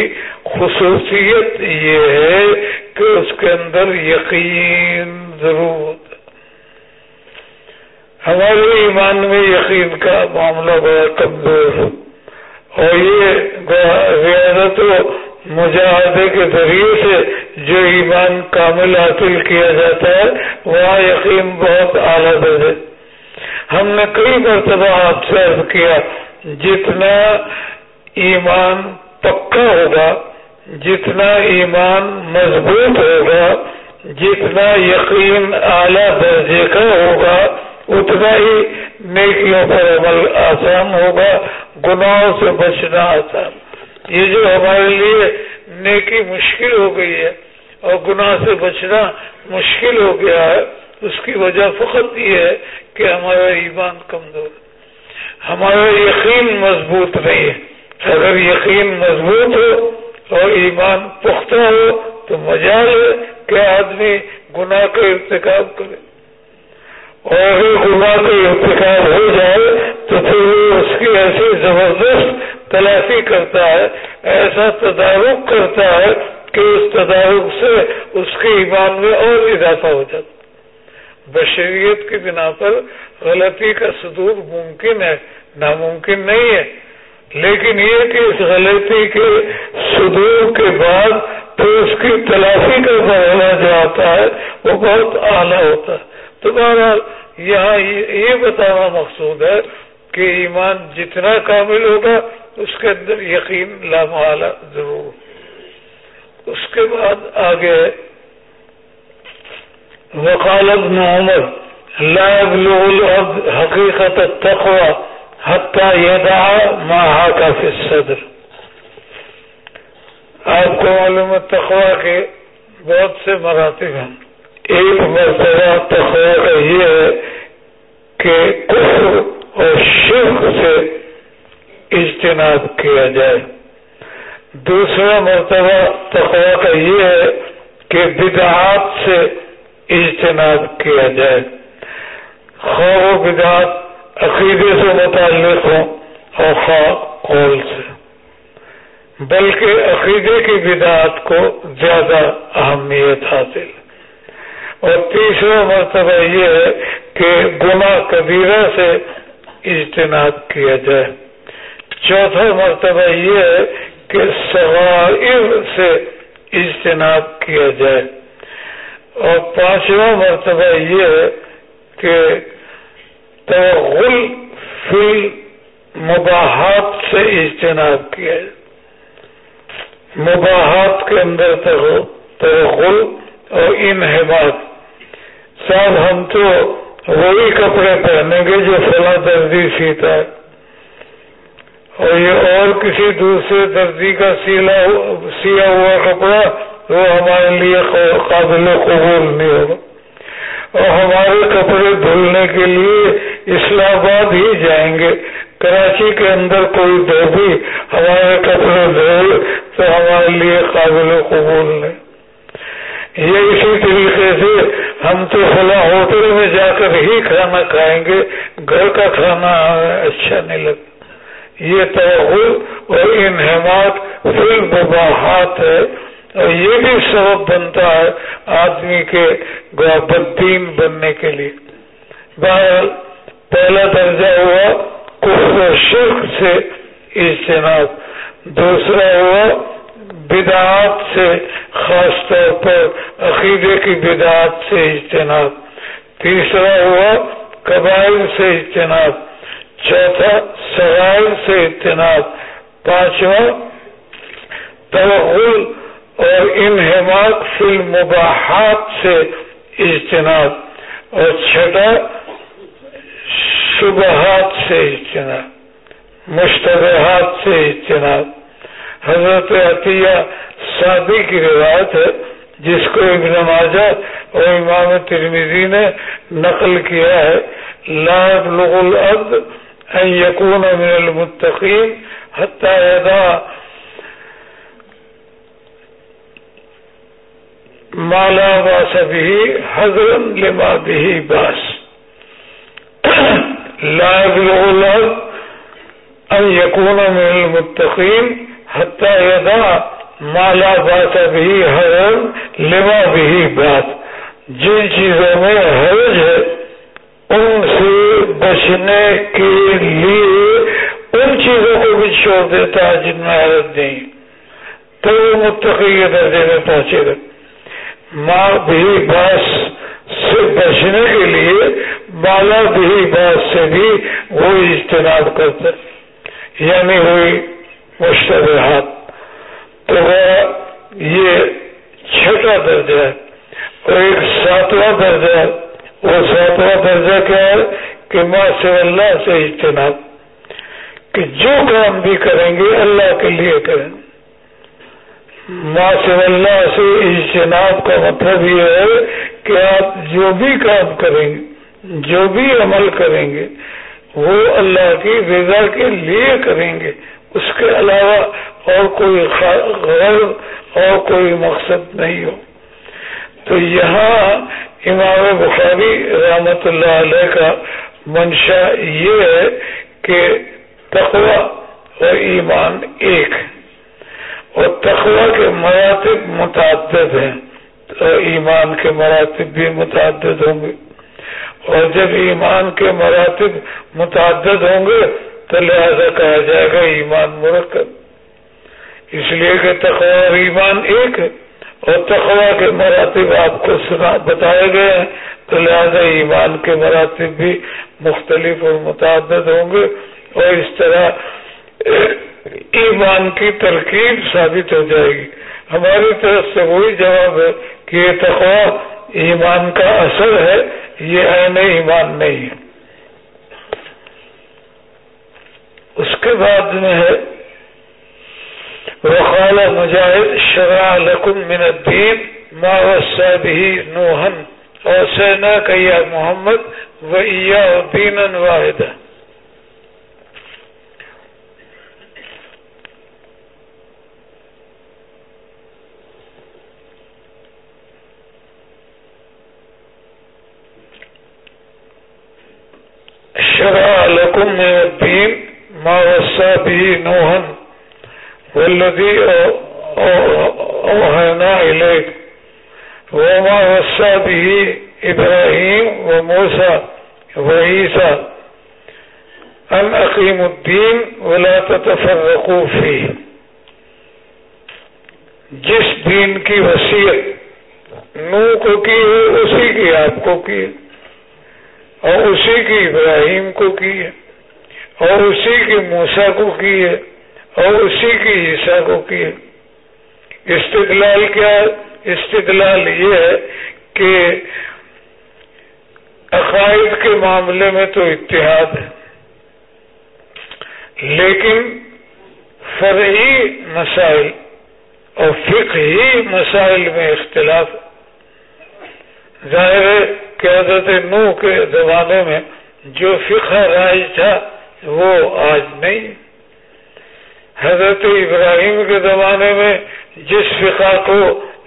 خصوصیت یہ ہے کہ اس کے اندر یقین ضرور ہمارے ایمان میں یقین کا معاملہ بڑا کمزور اور یہ ریاضت و مجاہدے کے ذریعے سے جو ایمان کامل حاصل کیا جاتا ہے، وہاں یقین بہت اعلیٰ درجے ہم نے کئی مرتبہ آپ سے عرض کیا، جتنا ایمان پکا ہوگا، جتنا ایمان مضبوط ہوگا، جتنا یقین اعلیٰ درجے کا ہوگا، اتنا ہی نیکیوں پر عمل آسان ہوگا، گناہوں سے بچنا آسان۔ یہ جو ہمارے لیے نیکی مشکل ہو گئی ہے اور گناہ سے بچنا مشکل ہو گیا ہے، اس کی وجہ فقط یہ ہے کہ ہمارا ایمان کمزور ہمارا یقین مضبوط نہیں ہے۔ اگر یقین مضبوط ہو اور ایمان پختہ ہو تو مجال ہے کہ آدمی گناہ کا ارتکاب کرے۔ اور گناہ کا ارتکاب ہو جائے تو پھر اس کی ایسی زبردست تلافی کرتا ہے، ایسا تدارک کرتا ہے کہ اس تدارک سے اس کے ایمان میں اور اضافہ ہو جاتا بشریت کی بنا پر غلطی کا صدور ممکن ہے، ناممکن نہیں ہے۔ لیکن یہ کہ اس غلطی کے صدور کے بعد تو اس کی تلافی کا مرحلہ جو آتا ہے، وہ بہت اعلیٰ ہوتا ہے۔ تو بہرحال یہاں یہ بتانا مقصود ہے کہ ایمان جتنا کامل ہوگا اس کے اندر یقین لامحالہ ضرور۔ اس کے بعد آگے وقال ابن عمر، لا يبلغ العبد حقیقت التقوى حتى يدع ما حاك في الصدر۔ آپ کو معلوم تقوی کے بہت سے مراتب ہیں۔ ایک مرتبہ تقوی کا یہ ہے کہ کفر اور شرک سے اجتناب کیا جائے۔ دوسرا مرتبہ تقوا کا یہ ہے کہ بدعات سے اجتناب کیا جائے۔ خواہ و بدعات عقیدے سے متعلق ہوں اور خواہ قول سے۔ بلکہ عقیدے کی بدعات کو زیادہ اہمیت حاصل۔ اور تیسرا مرتبہ یہ ہے کہ گناہ کبیرہ سے اجتناب کیا جائے۔ چوتھا مرتبہ یہ کہ سوائر سے اجتناب کیا جائے۔ اور پانچواں مرتبہ یہ کہ توغل فی مباحت سے اجتناب کیا جائے۔ مباحت کے اندر توغل اور انحبات صاحب، ہم تو وہی کپڑے پہنیں گے جو فلاں دردی سیتا ہے۔ اور یہ اور کسی دوسرے درجی کا سیلا سیا ہوا کپڑا وہ ہمارے لیے قابل قبول نہیں ہوگا۔ اور ہمارے کپڑے دھلنے کے لیے اسلام آباد ہی جائیں گے۔ کراچی کے اندر کوئی دھوبی ہمارے کپڑے دھو تو ہمارے لیے قابل قبول نہیں۔ یہ اسی طریقے سے ہم تو فلاں ہوٹل میں جا کر ہی کھانا کھائیں گے۔ گھر کا کھانا اچھا نہیں لگتا۔ یہ توغل اور انہمات فل مباحات ہے اور یہ بھی سبب بنتا ہے آدمی کے بدین بننے کے لیے۔ بہرحال، پہلا درجہ ہوا کفر شرک سے اجتناب، دوسرا ہوا بدعات سے، خاص طور پر عقیدے کی بدعات سے اجتناب، تیسرا ہوا قبائل سے اجتناب۔ چوتھا سوائل سے اجتناب پانچواں، توغل اور انہماق فی مباحات سے اجتناب، اور چھٹا، شبہات سے اجتناب، مشتبہات سے اجتناب۔ حضرت عطیہ سادی کی روایت ہے، جس کو ابن ماجہ اور امام ترمیزی نے نقل کیا ہے، لا يبلغ العبد أن يكون من المتقين حتى يدع ما لا باس به حذرا لما به باس لا يبلغ الأرض أن يكون من المتقين حتى يدع ما لا باس به حذرا لما به باس جن چیزوں میں حرج ہے، ان سے بچنے کے لیے ان چیزوں کو بھی چھوڑ دیتا ہے جن میں حرت نہیں۔ تو وہ متقی درجے میں پہنچے گا ماں بھی باس سے بچنے کے لیے بالا بھی باس سے بھی وہ اجتناب کرتا یعنی ہوئی مشتبہات۔ تو وہ یہ چھٹا درجہ ہے۔ اور ایک ساتواں درجہ وہ ساتواں درجہ کیا ہے؟ کہ ماں سے اللہ سے اجتناب، کہ جو کام بھی کریں گے اللہ کے لیے کریں۔ ماں سے اللہ سے اجتناب کا مطلب یہ ہے کہ آپ جو بھی کام کریں گے، جو بھی عمل کریں گے، وہ اللہ کی رضا کے لیے کریں گے۔ اس کے علاوہ اور کوئی غرض اور کوئی مقصد نہیں ہو۔ تو یہاں امام بخاری رحمت اللہ علیہ کا منشا یہ ہے کہ تقوا اور ایمان ایک اور تقوا کے مراتب متعدد ہیں تو ایمان کے مراتب بھی متعدد ہوں گے اور جب ایمان کے مراتب متعدد ہوں گے تو لہذا کہا جائے گا ایمان مرکب اس لیے کہ تقوا اور ایمان ایک ہے اور تقوا کے مراتب آپ کو سنا بتائے گئے ہیں تو لہذا ایمان کے مراتب بھی مختلف اور متعدد ہوں گے اور اس طرح ایمان کی ترکیب ثابت ہو جائے گی۔ ہماری طرف سے وہی جواب ہے کہ یہ تقوا ایمان کا اثر ہے، یہ عین ایمان نہیں ہے۔ اس کے بعد میں ہے، وقال مجاہد، شرع لکم من الدین، ما وسا به نوحا۔ اوسینا کیا محمد و ایا دینا واحدا شرع لکم من ما به نوحا والذي أوهنا إليك وما وسى به إبراهيم وموسى وعيسى. أن أقيموا الدين ولا تتفرقوا فيه. جس دین کی وسیعت نو کو کی ہے، اسی کی آپ کو کی ہے، اور اسی کی ابراہیم کو کی ہے، اور اسی کی موسا کو کی ہے، اور اسی کی حصہ کو کیا استدلال کیا استدلال یہ ہے کہ عقائد کے معاملے میں تو اتحاد ہے، لیکن فرعی مسائل اور فقہی مسائل میں اختلاف ظاہر ہے کہ حضرت نو کے زمانے میں جو فقہ رائج تھا، وہ آج نہیں۔ حضرت ابراہیم کے زمانے میں جس فقہ کو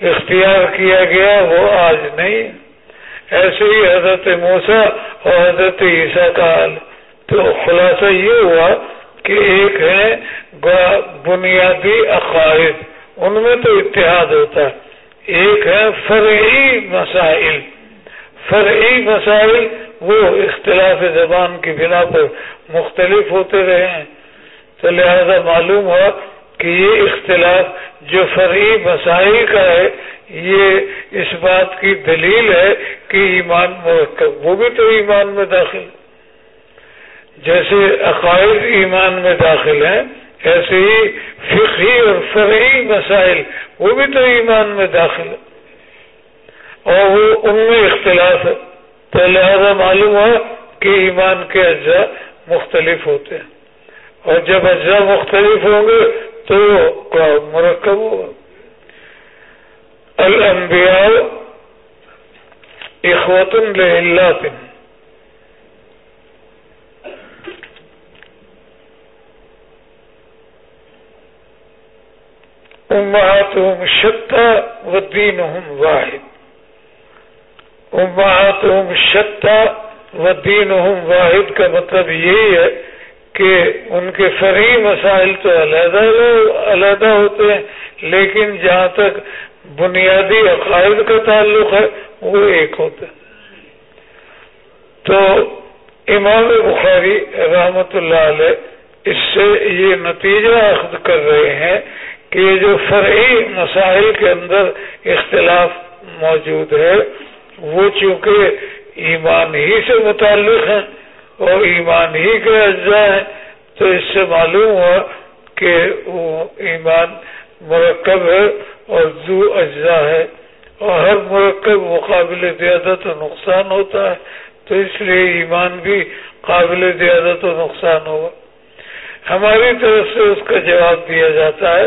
اختیار کیا گیا، وہ آج نہیں۔ ایسے ہی حضرت موسا اور حضرت عیسیٰ کا حال۔ تو خلاصہ یہ ہوا کہ ایک ہے بنیادی عقائد، ان میں تو اتحاد ہوتا ہے۔ ایک ہے فرعی مسائل۔ فرعی مسائل وہ اختلاف زبان کی بنا پر مختلف ہوتے رہے ہیں۔ تو لہذا معلوم ہوا کہ یہ اختلاف جو فرعی مسائل کا ہے، یہ اس بات کی دلیل ہے کہ ایمان مرکب وہ بھی تو ایمان میں داخل۔ جیسے عقائد ایمان میں داخل ہیں، ایسے ہی فقہی اور فرعی مسائل وہ بھی تو ایمان میں داخل ہے اور وہ ان میں اختلاف ہے تو لہذا معلوم ہوا کہ ایمان کے اجزاء مختلف ہوتے ہیں۔ اور جب اجزاء مختلف ہوں گے تو مرکب الانبیاء اخوت اللہ امہاتهم شتا و واحد۔ امہاتهم شتا و دینهم واحد کا مطلب یہی ہے کہ ان کے فری مسائل تو علیحدہ علیحدہ ہوتے ہیں، لیکن جہاں تک بنیادی عقائد کا تعلق ہے، وہ ایک ہوتا ہے۔ تو امام بخاری رحمت اللہ علیہ اس سے یہ نتیجہ اخذ کر رہے ہیں کہ یہ جو فرعی مسائل کے اندر اختلاف موجود ہے، وہ چونکہ ایمان ہی سے متعلق ہیں اور ایمان ہی کے اجزاء ہیں، تو اس سے معلوم ہوا کہ وہ ایمان مرکب ہے اور زو اجزاء ہے۔ اور ہر مرکب وہ قابل زیادت و نقصان ہوتا ہے، تو اس لیے ایمان بھی قابل زیادت و نقصان ہوگا۔ ہماری طرف سے اس کا جواب دیا جاتا ہے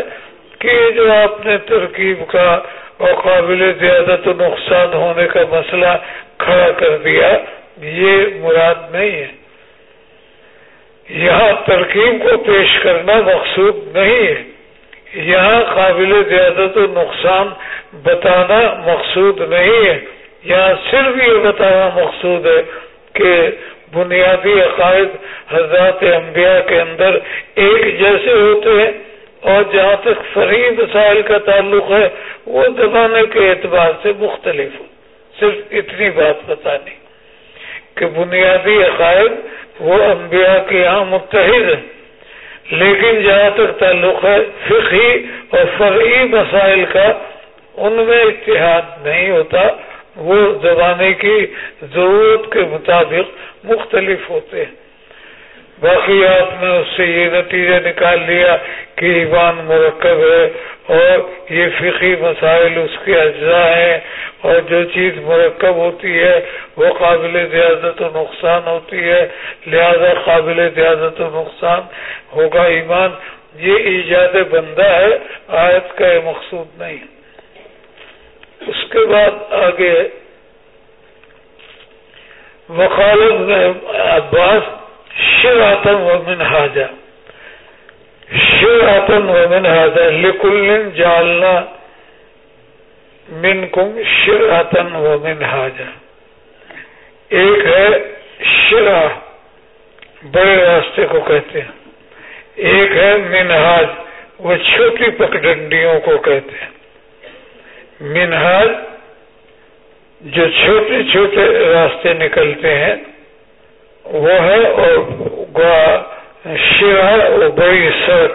کہ جو آپ نے ترکیب کا اور قابل زیادت و نقصان ہونے کا مسئلہ کھڑا کر دیا، یہ مراد نہیں ہے۔ یہاں ترکیب کو پیش کرنا مقصود نہیں ہے۔ یہاں قابل زیادت و نقصان بتانا مقصود نہیں ہے۔ یہاں صرف یہ بتانا مقصود ہے کہ بنیادی عقائد حضرات انبیاء کے اندر ایک جیسے ہوتے ہیں اور جہاں تک فری مسائل کا تعلق ہے، وہ زمانے کے اعتبار سے مختلف ہو۔ صرف اتنی بات بتانی کہ بنیادی عقائد وہ انبیاء کے یہاں متحد ہیں۔ لیکن جہاں تک تعلق ہے، فقہی اور فرعی مسائل کا، ان میں اتحاد نہیں ہوتا۔ وہ زمانے کی ضرورت کے مطابق مختلف ہوتے ہیں۔ باقی آپ نے اس سے یہ نتیجہ نکال لیا کہ ایمان مرکب ہے اور یہ فقی مسائل اس کے اجزاء ہیں اور جو چیز مرکب ہوتی ہے وہ قابل زیادت و نقصان ہوتی ہے۔ لہذا قابل زیادت و نقصان ہوگا ایمان۔ یہ ایجاد بندہ ہے، آیت کا یہ مقصود نہیں۔ اس کے بعد آگے۔ وقالت میں عباس شراتن و منہاجا. شراتن و منہاجا لکل جالنا من کم شراتن و منہاجا. ایک ہے شرا بڑے راستے کو کہتے ہیں. ایک ہے منہاج، وہ چھوٹی پکڈنڈیوں کو کہتے ہیں. منہاج جو چھوٹے چھوٹے راستے نکلتے ہیں وہ ہے اور شیوا وہ بڑی سڑک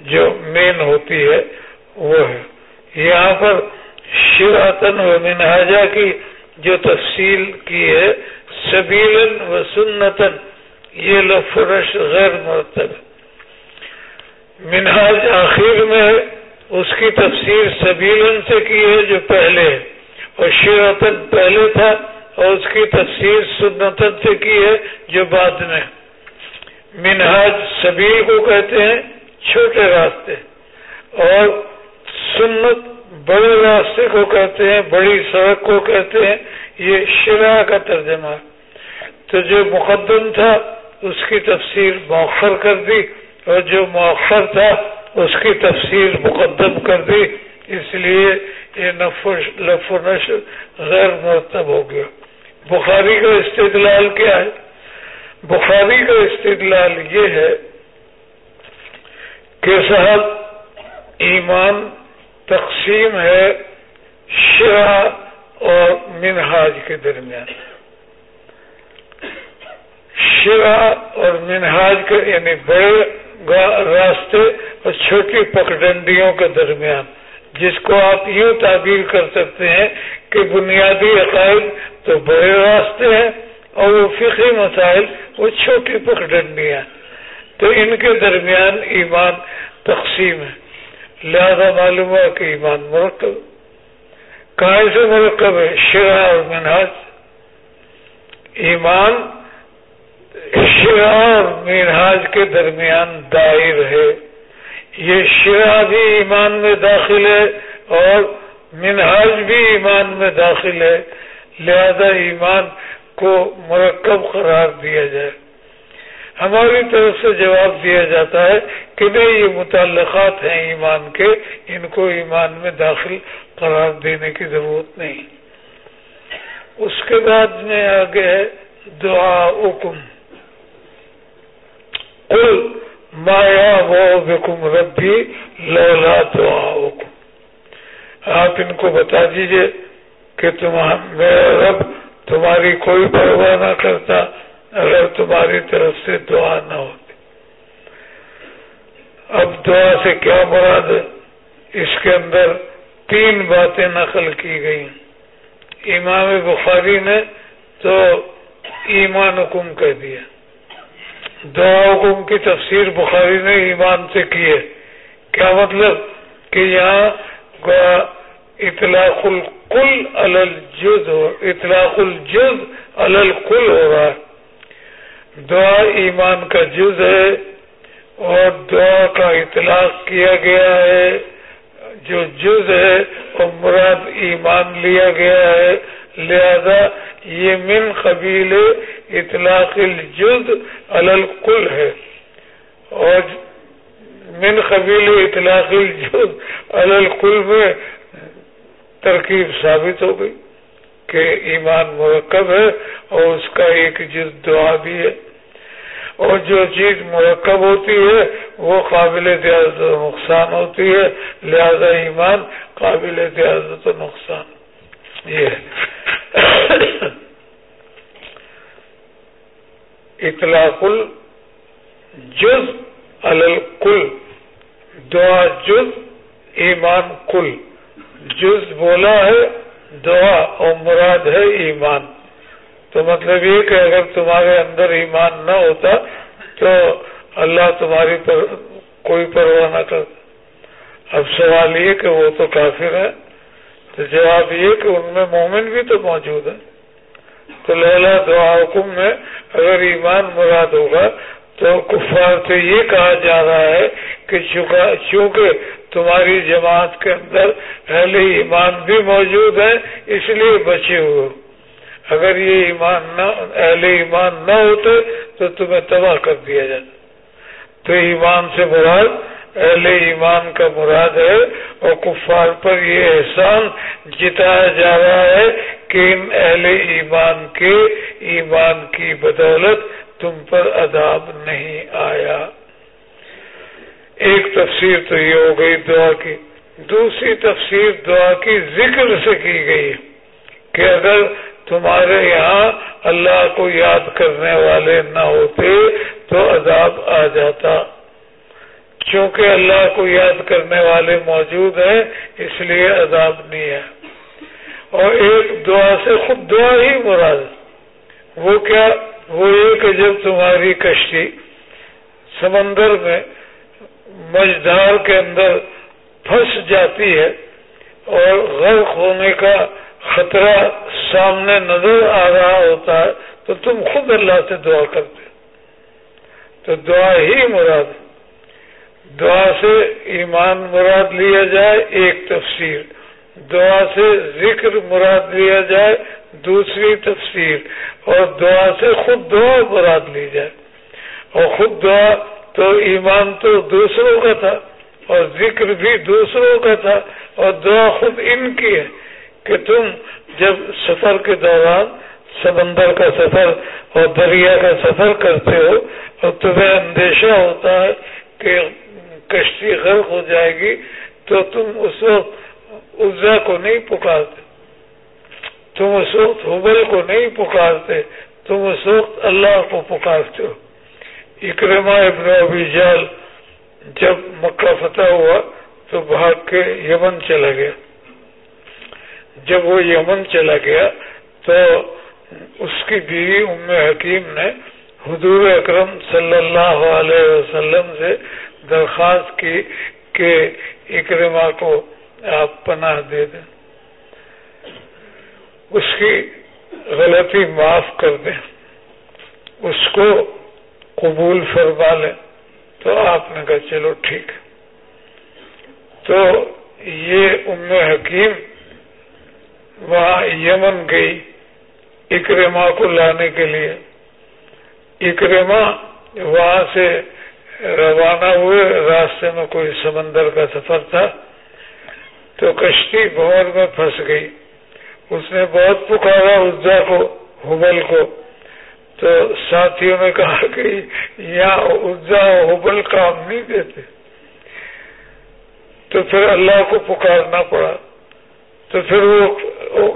جو مین ہوتی ہے، وہ ہے۔ یہاں پر شیواتن و منہاجا کی جو تفصیل کی ہے، سبیلن و سنتن، یہ لفرش غیر مرتب۔ منہاج آخر میں اس کی تفسیر سبیلن سے کی ہے جو پہلے ہے۔ اور شیراتن پہلے تھا اور اس کی تفسیر سنتن سے کی ہے جو بعد میں۔ منہاج سبیل کو کہتے ہیں، چھوٹے راستے۔ اور سنت بڑے راستے کو کہتے ہیں، بڑی سڑک کو کہتے ہیں، یہ شرا کا ترجمہ۔ تو جو مقدم تھا، اس کی تفسیر مؤخر کر دی۔ اور جو مؤخر تھا، اس کی تفسیر مقدم کر دی۔ اس لیے یہ لف و نشر غیر مرتب ہو گیا۔ بخاری کا استدلال کیا ہے؟ بخاری کا استدلال یہ ہے کہ صاحب، ایمان تقسیم ہے شرح اور منہاج کے درمیان۔ شرح اور منہاج کے یعنی بڑے راستے اور چھوٹی پکڈنڈیوں کے درمیان۔ جس کو آپ یوں تعبیر کر سکتے ہیں کہ بنیادی عقائد تو بڑے راستے ہیں اور وہ فقی مسائل وہ چھوٹی پکڈنڈیاں تو ان کے درمیان ایمان تقسیم ہے۔ لہذا معلوم ہے کہ ایمان مرکب کہاں سے مرکب ہے شرح اور مناج ایمان شرح اور میناج کے درمیان دائر ہے یہ شرح بھی ایمان میں داخل ہے اور منہاج بھی ایمان میں داخل ہے، لہذا ایمان کو مرکب قرار دیا جائے۔ ہماری طرف سے جواب دیا جاتا ہے کہ نہیں، یہ متعلقات ہیں ایمان کے، ان کو ایمان میں داخل قرار دینے کی ضرورت نہیں۔ اس کے بعد میں آگے ہے دعا حکم کل مایا وہ بکم ربی لولا دعا آپ ان کو بتا دیجیے کہ میرا رب تمہاری کوئی پرواہ نہ کرتا اگر تمہاری طرف سے دعا نہ ہوتی۔ اب دعا سے کیا مراد؟ ہے اس کے اندر تین باتیں نقل کی گئی۔ امام بخاری نے تو ایمان حکم کہہ دیا۔ دعا حکم کی تفسیر بخاری نے ایمان سے کی ہے کیا مطلب؟ کہ یہاں اطلاق القل الجز اطلاق الجز الکل ہو رہا ہے۔ دعا ایمان کا جز ہے اور دعا کا اطلاق کیا گیا ہے۔ جو جز ہے، وہ مراد ایمان لیا گیا ہے۔ لہذا یہ من قبیل اطلاق الجز الکل ہے۔ اور من قبیل اطلاق الجز الکل میں ترکیب ثابت ہو گئی کہ ایمان مرکب ہے اور اس کا ایک جز دعا بھی ہے۔ اور جو چیز مرکب ہوتی ہے وہ قابل دیازت و نقصان ہوتی ہے، لہذا ایمان قابل دیازت و نقصان۔ یہ اطلاق الجز الکل، دعا جز ایمان کل۔ جز بولا ہے، دعا اور مراد ہے ایمان۔ تو مطلب یہ کہ اگر تمہارے اندر ایمان نہ ہوتا تو اللہ تمہاری پر کوئی پرواہ نہ کر اب سوال یہ کہ وہ تو کافر ہے۔ تو جواب یہ کہ ان میں مومن بھی تو موجود ہے تو لہلا دعا حکم میں، اگر ایمان مراد ہوگا تو کفار سے یہ کہا جا رہا ہے کہ چونکہ تمہاری جماعت کے اندر اہل ایمان بھی موجود ہے اس لیے بچے ہوئے۔ اگر یہ ایمان نہ، اہل ایمان نہ ہوتے تو تمہیں تباہ کر دیا جاتا۔ تو ایمان سے مراد اہل ایمان کا مراد ہے اور کفار پر یہ احسان جتایا جا رہا ہے کہ ان اہل ایمان کے ایمان کی بدولت تم پر عذاب نہیں آیا۔ ایک تفسیر تو یہ ہو گئی دعا کی۔ دوسری تفسیر دعا کی ذکر سے کی گئی کہ اگر تمہارے یہاں اللہ کو یاد کرنے والے نہ ہوتے تو عذاب آ جاتا۔ چونکہ اللہ کو یاد کرنے والے موجود ہیں، اس لیے عذاب نہیں ہے۔ اور ایک دعا سے خود دعا ہی مراد۔ وہ کیا؟ وہ یہ کہ جب تمہاری کشتی سمندر میں مجدار کے اندر پھنس جاتی ہے اور غرق ہونے کا خطرہ سامنے نظر آ رہا ہوتا ہے، تو تم خود اللہ سے دعا کرتے۔ تو دعا ہی مراد۔ دعا سے ایمان مراد لیا جائے ایک تفسیر، دعا سے ذکر مراد لیا جائے دوسری تفسیر، اور دعا سے خود دعا مراد لی جائے۔ اور خود دعا تو ایمان تو دوسروں کا تھا، اور ذکر بھی دوسروں کا تھا، اور دعا خود ان کی ہے کہ تم جب سفر کے دوران سمندر کا سفر اور دریا کا سفر کرتے ہو، اور تمہیں اندیشہ ہوتا ہے کہ کشتی غرق ہو جائے گی تو تم اس وقت عزا کو نہیں پکارتے۔ تم اس وقت حبل کو نہیں پکارتے، تم اس وقت اللہ کو پکارتے ہو۔ اکرما ابن ابی جال جب مکہ فتح ہوا تو بھاگ کے یمن چلا گیا۔ جب وہ یمن چلا گیا تو اس کی بیوی ام حکیم نے حضور اکرم صلی اللہ علیہ وسلم سے درخواست کی کہ اکرما کو آپ پناہ دے دیں۔ اس کی غلطی معاف کر دیں۔ اس کو قبول فرما لیں۔ تو آپ نے کہا چلو ٹھیک۔ تو یہ ام حکیم وہاں یمن گئی اکرما کو لانے کے لیے۔ اکرما وہاں سے روانہ ہوئے، راستے میں کوئی سمندر کا سفر تھا، تو کشتی بھور میں پھنس گئی۔ اس نے بہت پکارا ازا کو، حبل کو۔ تو ساتھیوں نے کہا کہ یہاں اجا حبل کام نہیں دیتے۔ تو پھر اللہ کو پکارنا پڑا۔ تو پھر وہ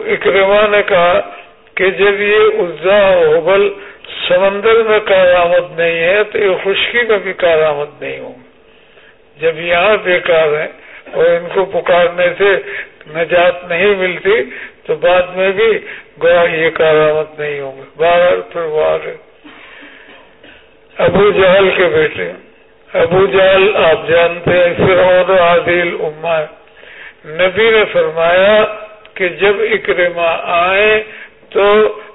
اکرما نے کہا کہ جب یہ اجا حبل سمندر میں کارآمد نہیں ہے تو یہ خشکی میں بھی کارآمد نہیں ہوں۔ جب یہاں بیکار ہیں اور ان کو پکارنے سے نجات نہیں ملتی، تو بعد میں بھی گوا یہ کارآمد نہیں ہوں گے۔ باہر پھر وہ آگے ابو جہل کے بیٹے، ابو جہل آپ جانتے ہیں فرعون عادل اما نبی نے فرمایا کہ جب اکرما آئے تو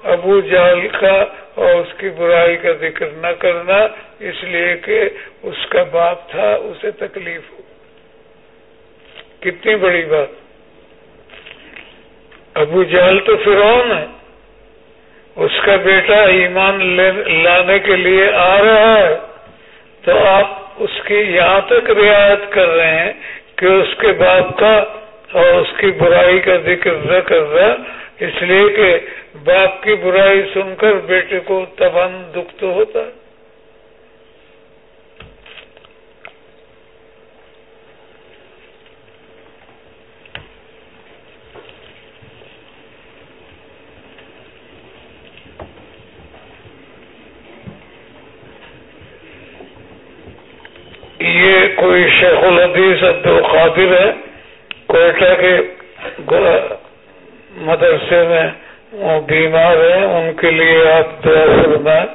ابو جال کا اور اس کی برائی کا ذکر نہ کرنا اس لیے کہ اس کا باپ تھا، اسے تکلیف ہو۔ کتنی بڑی بات۔ ابو جال تو فرعون ہے۔ اس کا بیٹا ایمان لانے کے لیے آ رہا ہے۔ تو آپ اس کی یہاں تک رعایت کر رہے ہیں کہ اس کے باپ کا اور اس کی برائی کا ذکر نہ کر رہا اس لیے کہ باپ کی برائی سن کر بیٹے کو تبان دکھ تو ہوتا ہے۔ یہ کوئی شیخ الحدیث عبد القادر ہے، کوئٹہ کے مدرسے میں وہ بیمار ہیں، ان کے لیے آپ دعا فرمائے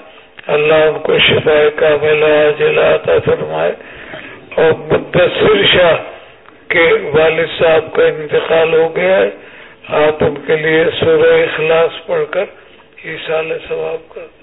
اللہ ان کو شفا کا ملا عطا فرمائے۔ اور مدثر شاہ کے والد صاحب کا انتقال ہو گیا ہے۔ آپ ان کے لیے سورہ اخلاص پڑھ کر یہ سال ثواب کر